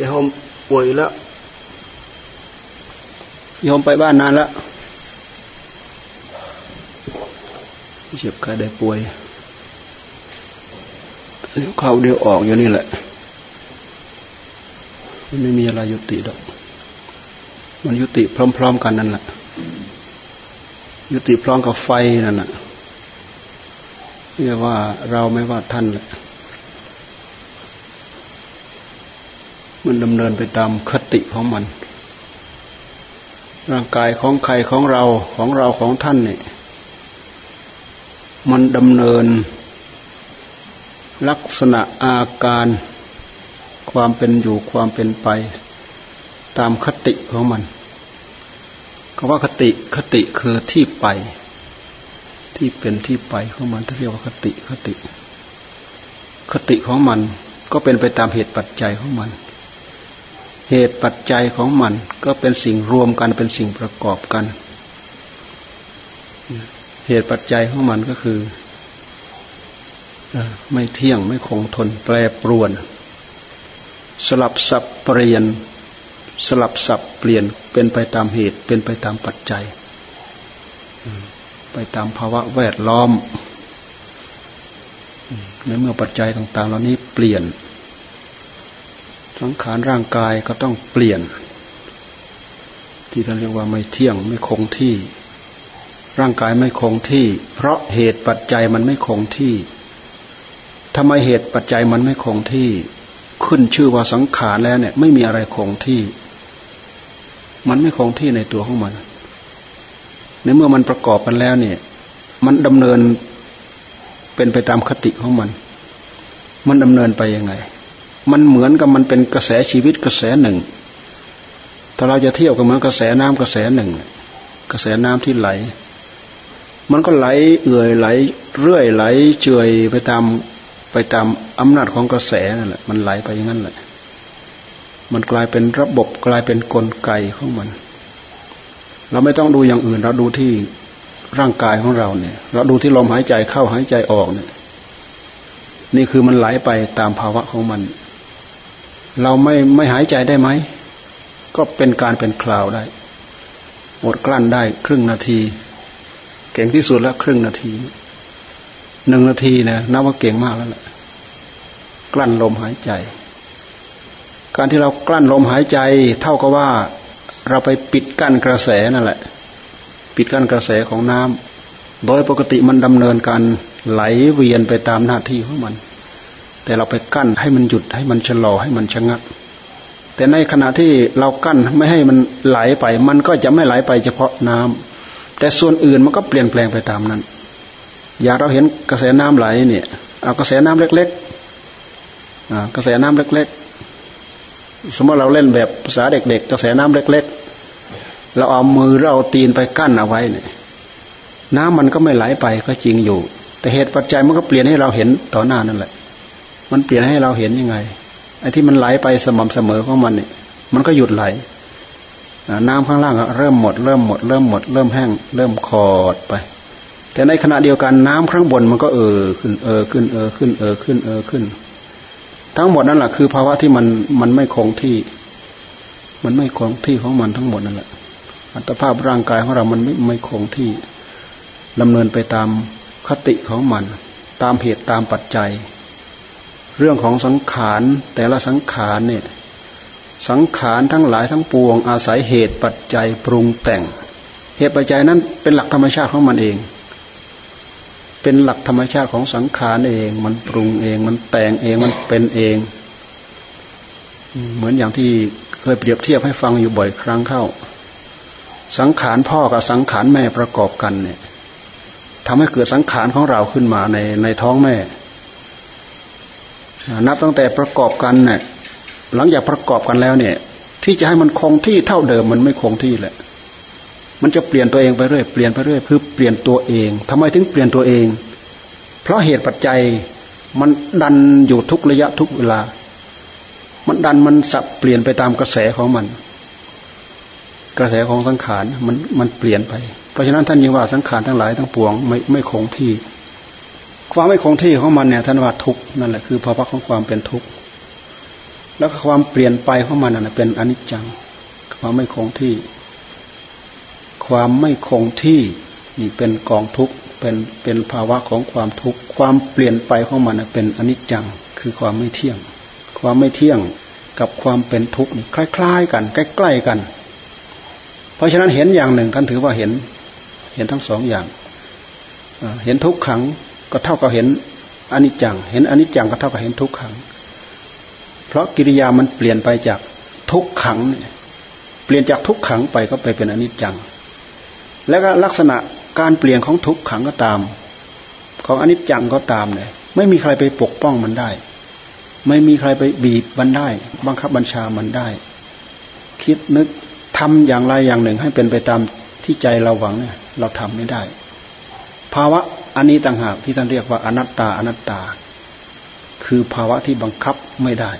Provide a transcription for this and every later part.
ยอมป่วยแล้วยอมไปบ้านนานแล้วเจ็บกายได้ป่วยเดี๋ยวเข้าเดี๋ยวออกอยู่นี่แหละมันไม่มีอะไรยุติดอก มันยุติพร้อม ๆ กันนั่นแหละยุติพร้อมกับไฟนั่นแหละเรียกว่าเราไม่ว่าท่านแหละ มันดำเนินไปตามคติของมัน ร่างกายของใครของเราของเราของท่านเนี่ยมันดำเนิน ลักษณะอาการ ความเป็นอยู่ความเป็นไป ตามคติของมันคำว่าคติคติคือที่ไป ที่เป็นที่ไปของมันที่เรียกว่าคติคติ คติของมันก็เป็นไปตามเหตุปัจจัยของมัน เหตุปัจจัยของมันก็เป็นสิ่งรวมกันเป็นสิ่งประกอบกัน เหตุปัจจัยของมันก็คือไม่เที่ยงไม่คงทนแปรปรวน สลับสับเปลี่ยน สลับสับเปลี่ยนเป็นไปตามเหตุเป็นไปตามปัจจัย ไปตามภาวะแวดล้อมในเมื่อปัจจัยต่างๆ เหล่านี้เปลี่ยน สังขารร่างกายก็ต้องเปลี่ยน ที่ท่านเรียกว่าไม่เที่ยงไม่คงที่ ร่างกายไม่คงที่ เพราะเหตุปัจจัยมันไม่คงที่ทำไมเหตุปัจจัยมันไม่คงที่ ขึ้นชื่อว่าสังขารแล้วเนี่ย ไม่มีอะไรคงที่ มันไม่คงที่ในตัวของมันในเมื่อมันประกอบกันแล้วเนี่ย มันดำเนินเป็นไปตามคติของมัน มันดำเนินไปยังไง มันเหมือนกับมันเป็นกระแสชีวิตกระแสหนึ่ง ถ้าเราจะเที่ยวกับมันกระแสน้ำกระแสหนึ่ง กระแสน้ำที่ไหล มันก็ไหลเอื่อยไหล เรื่อยไหลเจือยไปตามไปตามอำนาจของกระแสนั่นแหละ มันไหลไปอย่างนั้นแหละ มันกลายเป็นระบบกลายเป็นนกลไกของมัน เราไม่ต้องดูอย่างอื่น เราดูที่ร่างกายของเราเนี่ย เราดูที่ลมหายใจเข้าหายใจออกเนี่ย นี่คือมันไหลไปตามภาวะของมัน เราไม่ไม่หายใจได้ไหม ก็เป็นการเป็นคราวได้อดกลั้นได้ครึ่งนาที เก่งที่สุดแล้วครึ่งนาทีหนึ่งนาทีนะนับว่าเก่งมากแล้วแหละกลั้นลมหายใจ การที่เรากลั้นลมหายใจ เท่ากับว่าเราไปปิดกั้นกระแสนั่นแหละ ปิดกั้นกระแสของน้ำโดยปกติมันดำเนินการไหลเวียนไปตามหน้าที่ของมัน แต่เราไปกั้นให้มันหยุดให้มันชะลอให้มันชะงัก แต่ในขณะที่เรากั้นไม่ให้มันไหลไป มันก็จะไม่ไหลไปเฉพาะน้ำแต่ส่วนอื่นมันก็เปลี่ยนแปลงไปตามนั้น อยากเราเห็นกระแสน้ำไหลเนี่ยเอากระแสน้ำเล็กๆกระแสน้ำเล็ก ๆ สมมติเราเล่นแบบภาษาเด็ก ๆ กระแสน้ำเล็ก ๆ เราเอามือเราเอาตีนไปกั้นเอาไว้เนี่ยน้ำมันก็ไม่ไหลไปก็จริงอยู่ แต่เหตุปัจจัยมันก็เปลี่ยนให้เราเห็นต่อหน้านั่นแหละ มันเปลี่ยนให้เราเห็นยังไงไอ้ที่มันไหลไปสม่ำเสมอของมันเนี่ย มันก็หยุดไหลน้ำข้างล่างก็เริ่มหมดเริ่มหมดเริ่มหมด เริ่มแห้ง เริ่มคอดไป แต่ในขณะเดียวกันน้ำข้างบนมันก็เออขึ้นเออขึ้นเออขึ้นเออขึ้นเออขึ้น ทั้งหมดนั่นแหละคือภาวะที่มันมันไม่คงที่ มันไม่คงที่ของมันทั้งหมดนั่นแหละ อัตภาพร่างกายของเรามันไม่ไม่คงที่ดำเนินไปตามคติของมัน ตามเหตุตามปัจจัย เรื่องของสังขารแต่ละสังขารเนี่ยสังขารทั้งหลายทั้งปวง อาศัยเหตุปัจจัยปรุงแต่ง เหตุปัจจัยนั้นเป็นหลักธรรมชาติของมันเอง เป็นหลักธรรมชาติของสังขารเอง มันปรุงเอง มันแต่งเองมันเป็นเอง เหมือนอย่างที่เคยเปรียบเทียบให้ฟังอยู่บ่อยครั้งเข้า สังขารพ่อกับสังขารแม่ประกอบกันเนี่ยทำให้เกิดสังขารของเราขึ้นมาในในท้องแม่ นับตั้งแต่ประกอบกันเนี่ยหลังจากประกอบกันแล้วเนี่ย ที่จะให้มันคงที่เท่าเดิมมันไม่คงที่แหละ มันจะเปลี่ยนตัวเองไปเรื่อยเปลี่ยนไปเรื่อยคือเปลี่ยนตัวเองทำไมถึงเปลี่ยนตัวเอง เพราะเหตุปัจจัยมันดันอยู่ทุกระยะทุกเวลา มันดันมันสับเปลี่ยนไปตามกระแสของมัน กระแสของสังขารมันมันเปลี่ยนไป เพราะฉะนั้นท่านยังว่าสังขารทั้งหลายทั้งปวงไม่ไม่คงที่ ความไม่คงที่ของมันเนี่ยท่านว่าทุกนั่นแหละคือภาวะของความเป็นทุกข์แล้วความเปลี่ยนไปของมันน่ะเป็นอนิจจัง ความไม่คงที่ ความไม่คงที่นี่เป็นกองทุกข์เป็นเป็นภาวะของความทุกข์ความเปลี่ยนไปของมันเป็นอนิจจัง คือความไม่เที่ยง ความไม่เที่ยงกับความเป็นทุกข์นี่คล้าย ๆ กัน ใกล้ ๆกัน เพราะฉะนั้นเห็นอย่างหนึ่งท่านถือว่าเห็น เห็นทั้งสองอย่างเห็นทุกขัง ก็เท่ากับเห็นอนิจจัง เห็นอนิจจังก็เท่ากับเห็นทุกขัง เพราะกิริยามันเปลี่ยนไปจากทุกขังเปลี่ยนจากทุกขังไปก็ไปเป็นอนิจจัง แล้วก็ลักษณะการเปลี่ยนของทุกขังก็ตาม ของอนิจจังก็ตามเลยไม่มีใครไปปกป้องมันได้ ไม่มีใครไปบีบมันได้ บังคับบัญชามันได้ คิดนึกทำอย่างไรอย่างหนึ่งให้เป็นไปตามที่ใจเราหวังเนี่ยเราทำไม่ได้ ภาวะ อันนี้ต่างหากที่ท่านเรียกว่าอนัตตาอนัตตา คือภาวะที่บังคับไม่ได้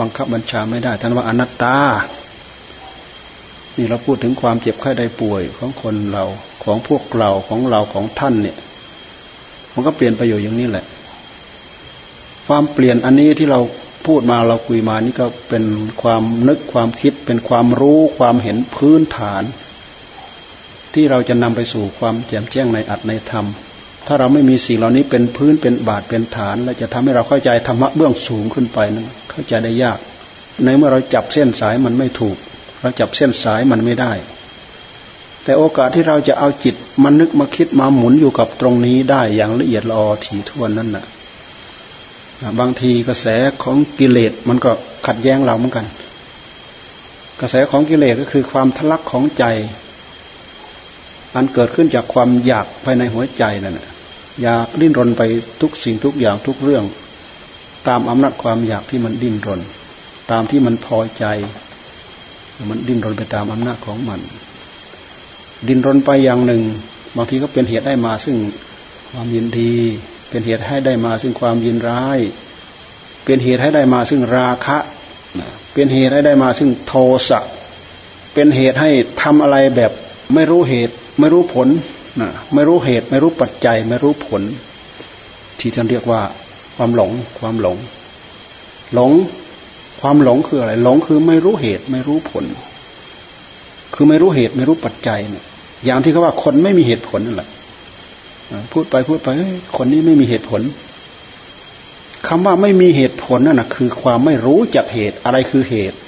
บังคับบัญชาไม่ได้ท่านว่าอนัตตา นี่เราพูดถึงความเจ็บไข้ได้ป่วยของคนเราของพวกเราของเราของท่านเนี่ย มันก็เปลี่ยนไปอยู่อย่างนี้แหละ ความเปลี่ยนอันนี้ที่เราพูดมาเราคุยมานี่ก็เป็นความนึกความคิดเป็นความรู้ความเห็นพื้นฐาน ที่เราจะนำไปสู่ความแจ่มแจ้งในอัตในธรรม ถ้าเราไม่มีสิ่งเหล่านี้เป็นพื้นเป็นบาทเป็นฐาน และจะทำให้เราเข้าใจธรรมะเบื้องสูงขึ้นไปนั้นเข้าใจได้ยาก ในเมื่อเราจับเส้นสายมันไม่ถูก เราจับเส้นสายมันไม่ได้ แต่โอกาสที่เราจะเอาจิตมานึกมาคิดมาหมุนอยู่กับตรงนี้ได้อย่างละเอียดลอถี่ถ้วนนั่นน่ะบางทีกระแสของกิเลสมันก็ขัดแย้งเราเหมือนกัน กระแสของกิเลสก็คือความทะลักของใจ อันเกิดขึ้นจากความอยากภายในหัวใจนั่นอยากดิ้นรนไปทุกสิ่งทุกอย่างทุกเรื่อง ตามอำนาจความอยากที่มันดิ้นรน ตามที่มันพอใจ มันดิ้นรนไปตามอำนาจของมัน ดิ้นรนไปอย่างหนึ่ง บางทีก็เป็นเหตุได้มาซึ่งความยินดี เป็นเหตุให้ได้มาซึ่งความยินร้าย เป็นเหตุให้ได้มาซึ่งราคะ เป็นเหตุให้ได้มาซึ่งโทสะเป็นเหตุให้ทำอะไรแบบไม่รู้เหตุ ไม่รู้ผลนะไม่รู้เหตุ ไม่รู้ปัจจัย ไม่รู้ผล ที่ท่านเรียกว่า ความหลง ความหลง หลง ความหลงคืออะไร หลงคือไม่รู้เหตุ ไม่รู้ผล คือไม่รู้เหตุ ไม่รู้ปัจจัยเนี่ยอย่างที่เขาว่าคนไม่มีเหตุผลนั่นแหละพูดไปพูดไปคนนี้ไม่มีเหตุผลคำว่าไม่มีเหตุผลนั่นนะคือ ความไม่รู้จักเหตุอะไรคือเหตุ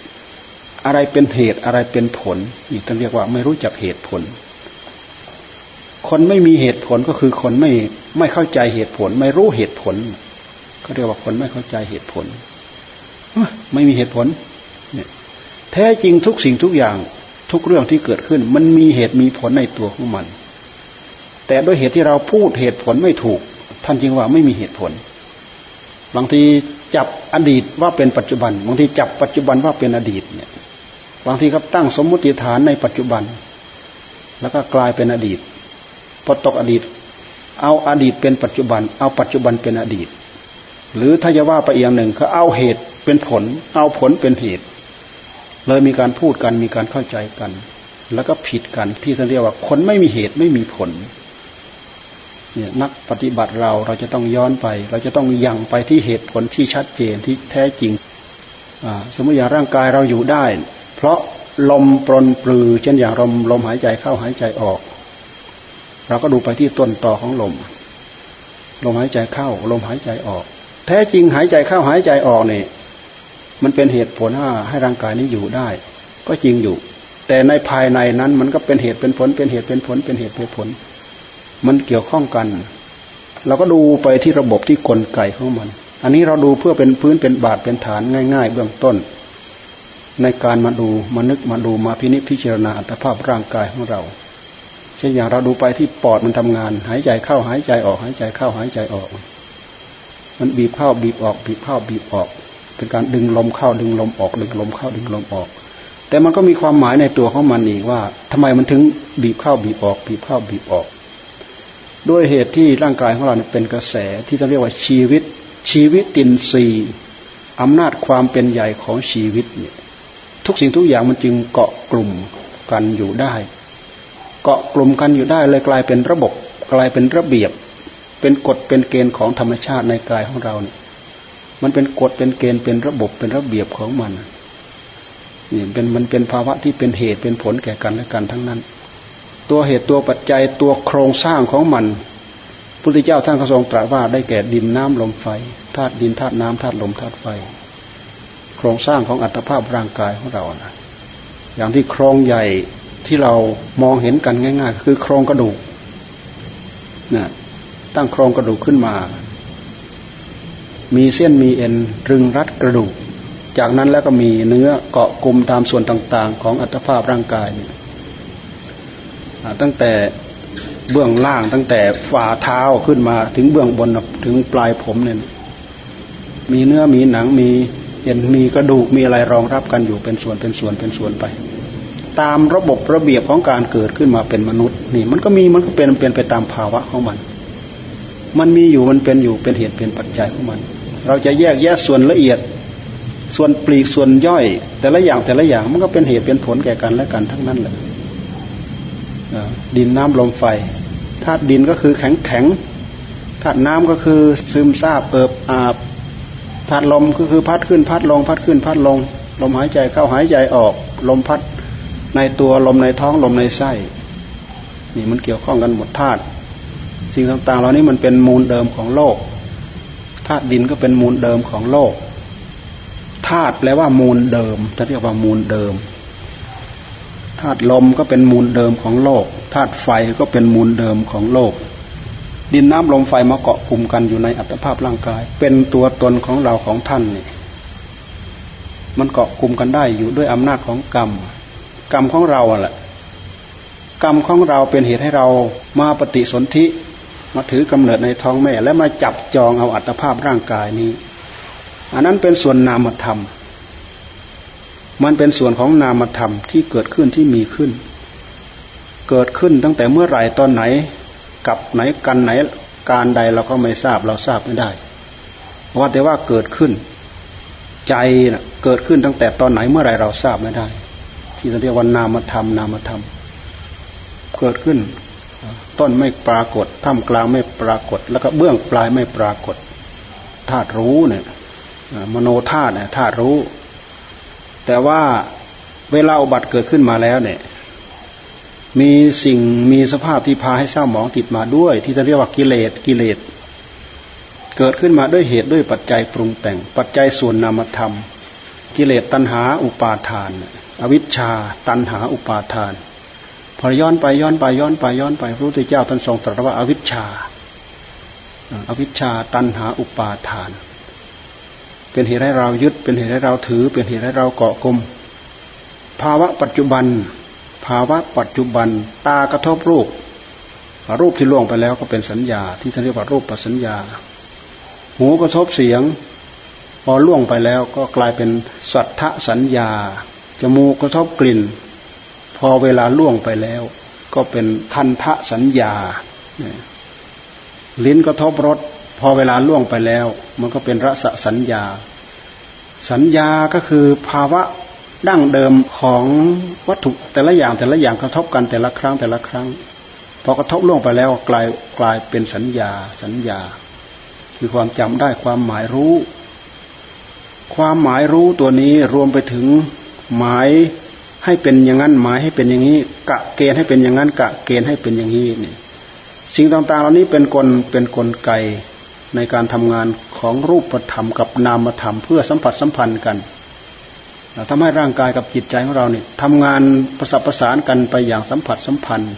อะไรเป็นเหตุอะไรเป็นผลนี่ต้องเรียกว่าไม่รู้จักเหตุผล คนไม่มีเหตุผลก็คือคนไม่ไม่เข้าใจเหตุผล ไม่รู้เหตุผลก็เรียกว่าคนไม่เข้าใจเหตุผลไม่มีเหตุผล เนี่ย แท้จริงทุกสิ่งทุกอย่าง ทุกเรื่องที่เกิดขึ้น มันมีเหตุมีผลในตัวของมัน แต่ด้วยเหตุที่เราพูดเหตุผลไม่ถูก ท่านจึงว่าไม่มีเหตุผล บางทีจับอดีตว่าเป็นปัจจุบัน บางทีจับปัจจุบันว่าเป็นอดีตเนี่ย บางทีก็ตั้งสมมติฐานในปัจจุบัน แล้วก็กลายเป็นอดีต พอตกอดีต เอาอดีตเป็นปัจจุบัน เอาปัจจุบันเป็นอดีต หรือถ้าจะว่าไปอย่างหนึ่งเขาเอาเหตุเป็นผล เอาผลเป็นเหตุ เลยมีการพูดกันมีการเข้าใจกัน แล้วก็ผิดกันที่เขาเรียกว่าคนไม่มีเหตุไม่มีผลเนี่ยนักปฏิบัติเราเราจะต้องย้อนไป เราจะต้องยังไปที่เหตุผลที่ชัดเจนที่แท้จริงสมมติอย่างร่างกายเราอยู่ได้ เพราะลมปรนปลือเช่นอย่างลมลมหายใจเข้าหายใจออก เราก็ดูไปที่ต้นต่อของลม ลมหายใจเข้า ลมหายใจออก แท้จริงหายใจเข้าหายใจออกเนี่ยมันเป็นเหตุผลให้ร่างกายนี้อยู่ได้ ก็จริงอยู่ แต่ในภายในนั้นมันก็เป็นเหตุเป็นผล เป็นเหตุเป็นผล เป็นเหตุเป็นผล มันเกี่ยวข้องกัน เราก็ดูไปที่ระบบที่กลไกของมัน อันนี้เราดูเพื่อเป็นพื้นเป็นบาทเป็นฐานง่าย ๆ เบื้องต้น ในการมาดูมานึกมาดูมาพินิจพิจารณาอัตภาพร่างกายของเรา เช่นอย่างเราดูไปที่ปอดมันทำงาน หายใจเข้าหายใจออกหายใจเข้าหายใจออก มันบีบเข้าบีบออกบีบเข้าบีบออก เป็นการดึงลมเข้าดึงลมออก ดึงลมเข้าดึงลมออก แต่มันก็มีความหมายในตัวของมันอีกว่าทำไมมันถึงบีบเข้าบีบออกบีบเข้าบีบออก ด้วยเหตุที่ร่างกายของเราเป็นกระแสที่เราเรียกว่าชีวิต ชีวิตตินรีอำนาจความเป็นใหญ่ของชีวิตเนี่ยทุกสิ่งทุกอย่างมันจึงเกาะกลุ่มกันอยู่ได้ เกาะกลุ่มกันอยู่ได้เลยกลายเป็นระบบกลายเป็นระเบียบ เป็นกฎเป็นเกณฑ์ของธรรมชาติในกายของเราเนี่ยมันเป็นกฎเป็นเกณฑ์เป็นระบบเป็นระเบียบของมันนี่เป็นมันเป็นภาวะที่เป็นเหตุเป็นผลแก่กันและกันทั้งนั้น ตัวเหตุตัวปัจจัยตัวโครงสร้างของมันพุทธเจ้าท่านก็ทรงตรัสว่าได้แก่ดินน้ำลมไฟธาตุดินธาตุน้ำธาตุลมธาตุไฟ โครงสร้างของอัตภาพร่างกายของเรานะอย่างที่โครงใหญ่ ที่เรามองเห็นกันง่าย ๆ คือโครงกระดูกนะตั้งโครงกระดูกขึ้นมา มีเส้นมีเอ็นรึงรัดกระดูก จากนั้นแล้วก็มีเนื้อเกาะกลุ่มตามส่วนต่างๆ ของอัตภาพร่างกายตั้งแต่เบื้องล่างตั้งแต่ฝ่าเท้าขึ้นมาถึงเบื้องบนถึงปลายผมเนี่ยมีเนื้อมีหนังมีเอ็นมีกระดูกมีอะไรรองรับกันอยู่เป็นส่วนเป็นส่วนเป็นส่วนไป ตามระบบระเบียบของการเกิดขึ้นมาเป็นมนุษย์ นี่ มันก็มีมันก็เป็นเป็นไปตามภาวะของมัน มันมีอยู่มันเป็นอยู่เป็นเหตุเป็นปัจจัยของมัน เราจะแยกแยะส่วนละเอียด ส่วนปลีกส่วนย่อย แต่ละอย่างแต่ละอย่างมันก็เป็นเหตุเป็นผลแก่กันและกันทั้งนั้นแหละดินน้ำลมไฟธาตุดินก็คือแข็งแข็งธาตุน้ำก็คือซึมซาบเอิบอาบธาตุลมก็คือพัดขึ้นพัดลงพัดขึ้นพัดลง ลมหายใจเข้าหายใจออก ลมพัด ในตัวลมในท้องลมในไส้นี่มันเกี่ยวข้องกันหมดธาตุสิ่งต่างๆเหล่านี้มันเป็นมูลเดิมของโลกธาตุดินก็เป็นมูลเดิมของโลกธาตุแปลว่ามูลเดิมจะเรียกว่ามูลเดิมธาตุลมก็เป็นมูลเดิมของโลกธาตุไฟก็เป็นมูลเดิมของโลก ดินน้ำลมไฟมาเกาะกลุ่มกันอยู่ในอัตภาพร่างกาย เป็นตัวตนของเราของท่านนี่มันเกาะกลุ่มกันได้อยู่ด้วยอำนาจของกรรม กรรมของเราแหละกรรมของเราเป็นเหตุให้เรามาปฏิสนธิมาถือกำเนิดในท้องแม่ และมาจับจองเอาอัตภาพร่างกายนี้ อันนั้นเป็นส่วนนามธรรม มันเป็นส่วนของนามธรรมที่เกิดขึ้นที่มีขึ้น เกิดขึ้นตั้งแต่เมื่อไหร่ตอนไหน กับไหนกันไหนการใดเราก็ไม่ทราบเราทราบไม่ได้ว่าแต่ว่าเกิดขึ้น ใจนะเกิดขึ้นตั้งแต่ตอนไหนเมื่อไรเราทราบไม่ได้ ที่เราเรียกว่านามธรรม นามธรรม เกิดขึ้น ต้นไม่ปรากฏท่ามกลางไม่ปรากฏ แล้วก็เบื้องปลายไม่ปรากฏธาตุรู้เนี่ยมโนธาตุเนี่ยธาตุรู้ แต่ว่าเวลาอุบัติเกิดขึ้นมาแล้วเนี่ย มีสิ่งมีสภาพที่พาให้เศร้าหมองติดมาด้วย ที่จะเรียกว่ากิเลสกิเลสเกิดขึ้นมาด้วยเหตุด้วยปัจจัยปรุงแต่ง ปัจจัยส่วนนามธรรม กิเลสตัณหาอุปาทาน อวิชชา ตัณหาอุปาทาน พอย้อนไปย้อนไปย้อนไปย้อนไปพระพุทธเจ้าท่านทรงตรัสว่าอวิชชา อวิชชาตัณหาอุปาทาน เป็นเหตุให้เรายึดเป็นเหตุให้เราถือ เป็นเหตุให้เราเกาะกลมภาวะปัจจุบัน ภาวะปัจจุบัน ตากระทบรูป รูปที่ล่วงไปแล้วก็เป็นสัญญา ที่ท่านเรียกว่ารูปปัสัญญา หูกระทบเสียง พอล่วงไปแล้วก็กลายเป็นสัทธสัญญา จมูกกระทบกลิ่น พอเวลาล่วงไปแล้ว ก็เป็นทันทะสัญญา ลิ้นกระทบรสพอเวลาล่วงไปแล้ว มันก็เป็นรสสัญญา สัญญาก็คือภาวะดั้งเดิมของวัตถุแต่ละอย่างแต่ละอย่างกระทบกันแต่ละครั้งแต่ละครั้งพอกระทบล่วงไปแล้วกลายกลายเป็นสัญญาสัญญา คือความจำได้ความหมายรู้ ความหมายรู้ตัวนี้รวมไปถึง หมายให้เป็นอย่างนั้นหมายให้เป็นอย่างนี้ กะเกณฑ์ให้เป็นอย่างนั้น กะเกณฑ์ให้เป็นอย่างนี้นี่สิ่งต่างๆ เหล่านี้เป็นกลเป็นกลไกในการทำงานของรูปธรรมกับนามธรรมเพื่อสัมผัสสัมพันธ์กันทำให้ร่างกายกับจิตใจของเราเนี่ยทำงานประสับประสานกันไปอย่างสัมผัสสัมพันธ์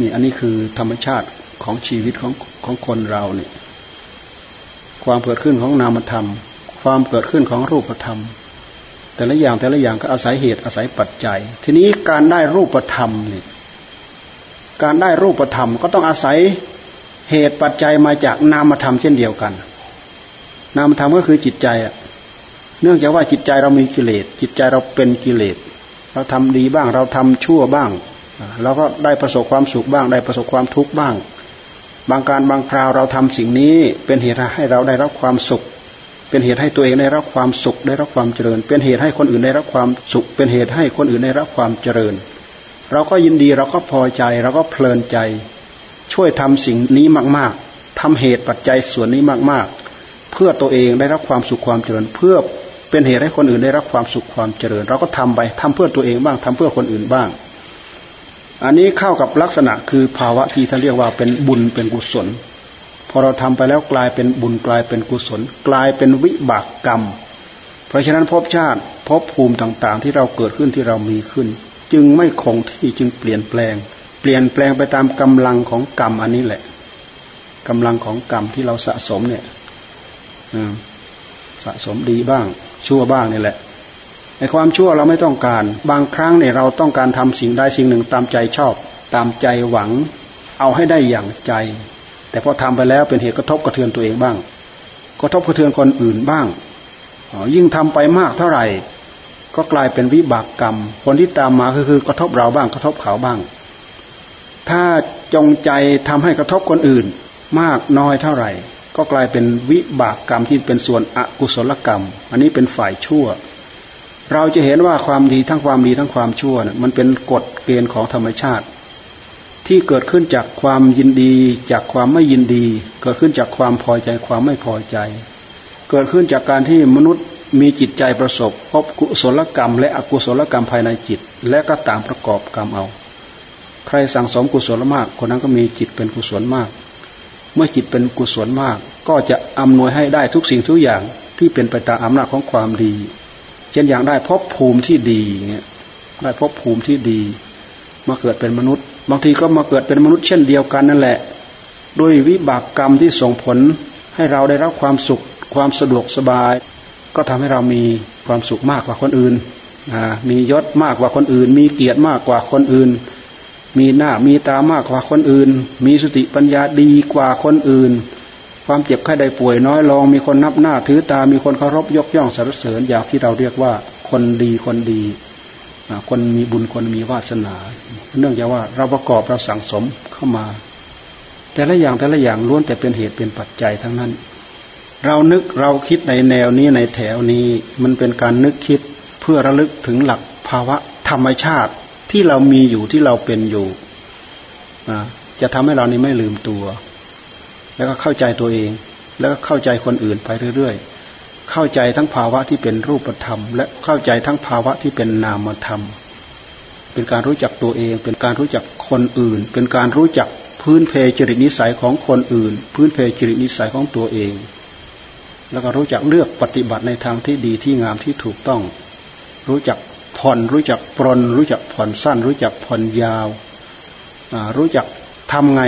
นี่อันนี้คือธรรมชาติของชีวิตของของคนเราเนี่ยความเกิดขึ้นของนามธรรม ความเกิดขึ้นของรูปธรรม แต่ละอย่างแต่ละอย่างก็อาศัยเหตุอาศัยปัจจัย ทีนี้การได้รูปธรรมเนี่ยการได้รูปธรรมก็ต้องอาศัยเหตุปัจจัยมาจากนามธรรมเช่นเดียวกัน นามธรรมก็คือจิตใจอะเนื่องจากว่าจิตใจเรามีกิเลสจิตใจเราเป็นกิเลสเราทำดีบ้าง เราทำชั่วบ้างเราก็ได้ประสบความสุขบ้าง ได้ประสบความทุกข์บ้าง บางการบางคราวเราทำสิ่งนี้เป็นเหตุให้เราได้รับความสุข เป็นเหตุให้ตัวเองได้รับความสุขได้รับความเจริญ เป็นเหตุให้คนอื่นได้รับความสุข เป็นเหตุให้คนอื่นได้รับความเจริญ เราก็ยินดีเราก็พอใจเราก็เพลินใจ ช่วยทำสิ่งนี้มาก ๆทำเหตุปัจจัยส่วนนี้มาก ๆ เพื่อตัวเองได้รับความสุขความเจริญ เพื่อเป็นเหตุให้คนอื่นได้รับความสุขความเจริญ เราก็ทำไปทำเพื่อตัวเองบ้างทำเพื่อคนอื่นบ้าง อันนี้เข้ากับลักษณะคือภาวะที่ท่านเรียกว่าเป็นบุญเป็นกุศล อเราทำไปแล้วกลายเป็นบุญกลายเป็นกุศล กลายเป็นวิบากกรรม เพราะฉะนั้นภพชาติภพภูมิต่างๆ ที่เราเกิดขึ้นที่เรามีขึ้น จึงไม่คงที่จึงเปลี่ยนแปลง เปลี่ยนแปลงไปตามกำลังของกรรมอันนี้แหละกำลังของกรรมที่เราสะสมเนี่ยสะสมดีบ้าง ชั่วบ้างนี่แหละในความชั่วเราไม่ต้องการ บางครั้งเนี่ยเราต้องการทำสิ่งใดสิ่งหนึ่งตามใจชอบ ตามใจหวัง เอาให้ได้อย่างใจ แต่พอทำไปแล้วเป็นเหตุกระทบกระเทือนตัวเองบ้าง กระทบกระเทือนคนอื่นบ้างยิ่งทำไปมากเท่าไหร่ ก็กลายเป็นวิบากกรรม ผลที่ตามมาก็คือกระทบเราบ้างกระทบเขาบ้าง ถ้าจงใจทำให้กระทบคนอื่น มากน้อยเท่าไหร่ ก็กลายเป็นวิบากกรรมที่เป็นส่วนอกุศลกรรม อันนี้เป็นฝ่ายชั่ว เราจะเห็นว่าความดีทั้งความดีทั้งความชั่วนะมันเป็นกฎเกณฑ์ของธรรมชาติ ที่เกิดขึ้นจากความยินดี จากความไม่ยินดี เกิดขึ้นจากความพอใจความไม่พอใจ เกิดขึ้นจากการที่มนุษย์มีจิตใจประสบพบกุศลกรรม และอกุศลกรรมภายในจิต และก็ตามประกอบกรรมเอา ใครสั่งสมกุศลมาก คนนั้นก็มีจิตเป็นกุศลมาก เมื่อจิตเป็นกุศลมาก ก็จะอำนวยให้ได้ทุกสิ่งทุกอย่างที่เป็นไปตามอำนาจของความดี เช่นอย่างได้พบภูมิที่ดีเงี้ยได้พบภูมิที่ดี มาเกิดเป็นมนุษย์ บางทีก็มาเกิดเป็นมนุษย์เช่นเดียวกันนั่นแหละ ด้วยวิบากกรรมที่ส่งผลให้เราได้รับความสุข ความสะดวกสบาย ก็ทำให้เรามีความสุขมากกว่าคนอื่น มียศมากกว่าคนอื่น มีเกียรติมากกว่าคนอื่น มีหน้ามีตามากกว่าคนอื่น มีสติปัญญาดีกว่าคนอื่น ความเจ็บไข้ได้ป่วยน้อยลง มีคนนับหน้าถือตา มีคนเคารพยกย่องสรรเสริญอย่างที่เราเรียกว่าคนดีคนดีคนมีบุญคนมีวาสนา เนื่องจากว่าเราประกอบเราสั่งสมเข้ามา แต่ละอย่างแต่ละอย่างล้วนแต่เป็นเหตุเป็นปัจจัยทั้งนั้น เรานึกเราคิดในแนวนี้ในแถวนี้มันเป็นการนึกคิดเพื่อระลึกถึงหลักภาวะธรรมชาติที่เรามีอยู่ที่เราเป็นอยู่จะทำให้เรานี้ไม่ลืมตัว แล้วก็เข้าใจตัวเอง แล้วก็เข้าใจคนอื่นไปเรื่อยๆ เข้าใจทั้งภาวะที่เป็นรูปธรรม และเข้าใจทั้งภาวะที่เป็นนามธรรม เป็นการรู้จักตัวเอง เป็นการรู้จักคนอื่น เป็นการรู้จักพื้นเพจริตนิสัยของคนอื่น พื้นเพจริตนิสัยของตัวเอง แล้วก็รู้จักเลือกปฏิบัติในทางที่ดีที่งามที่ถูกต้อง รู้จักผ่อนรู้จักปรนรู้จักผ่อนสั้น รู้จักผ่อนยาว รู้จักทำไง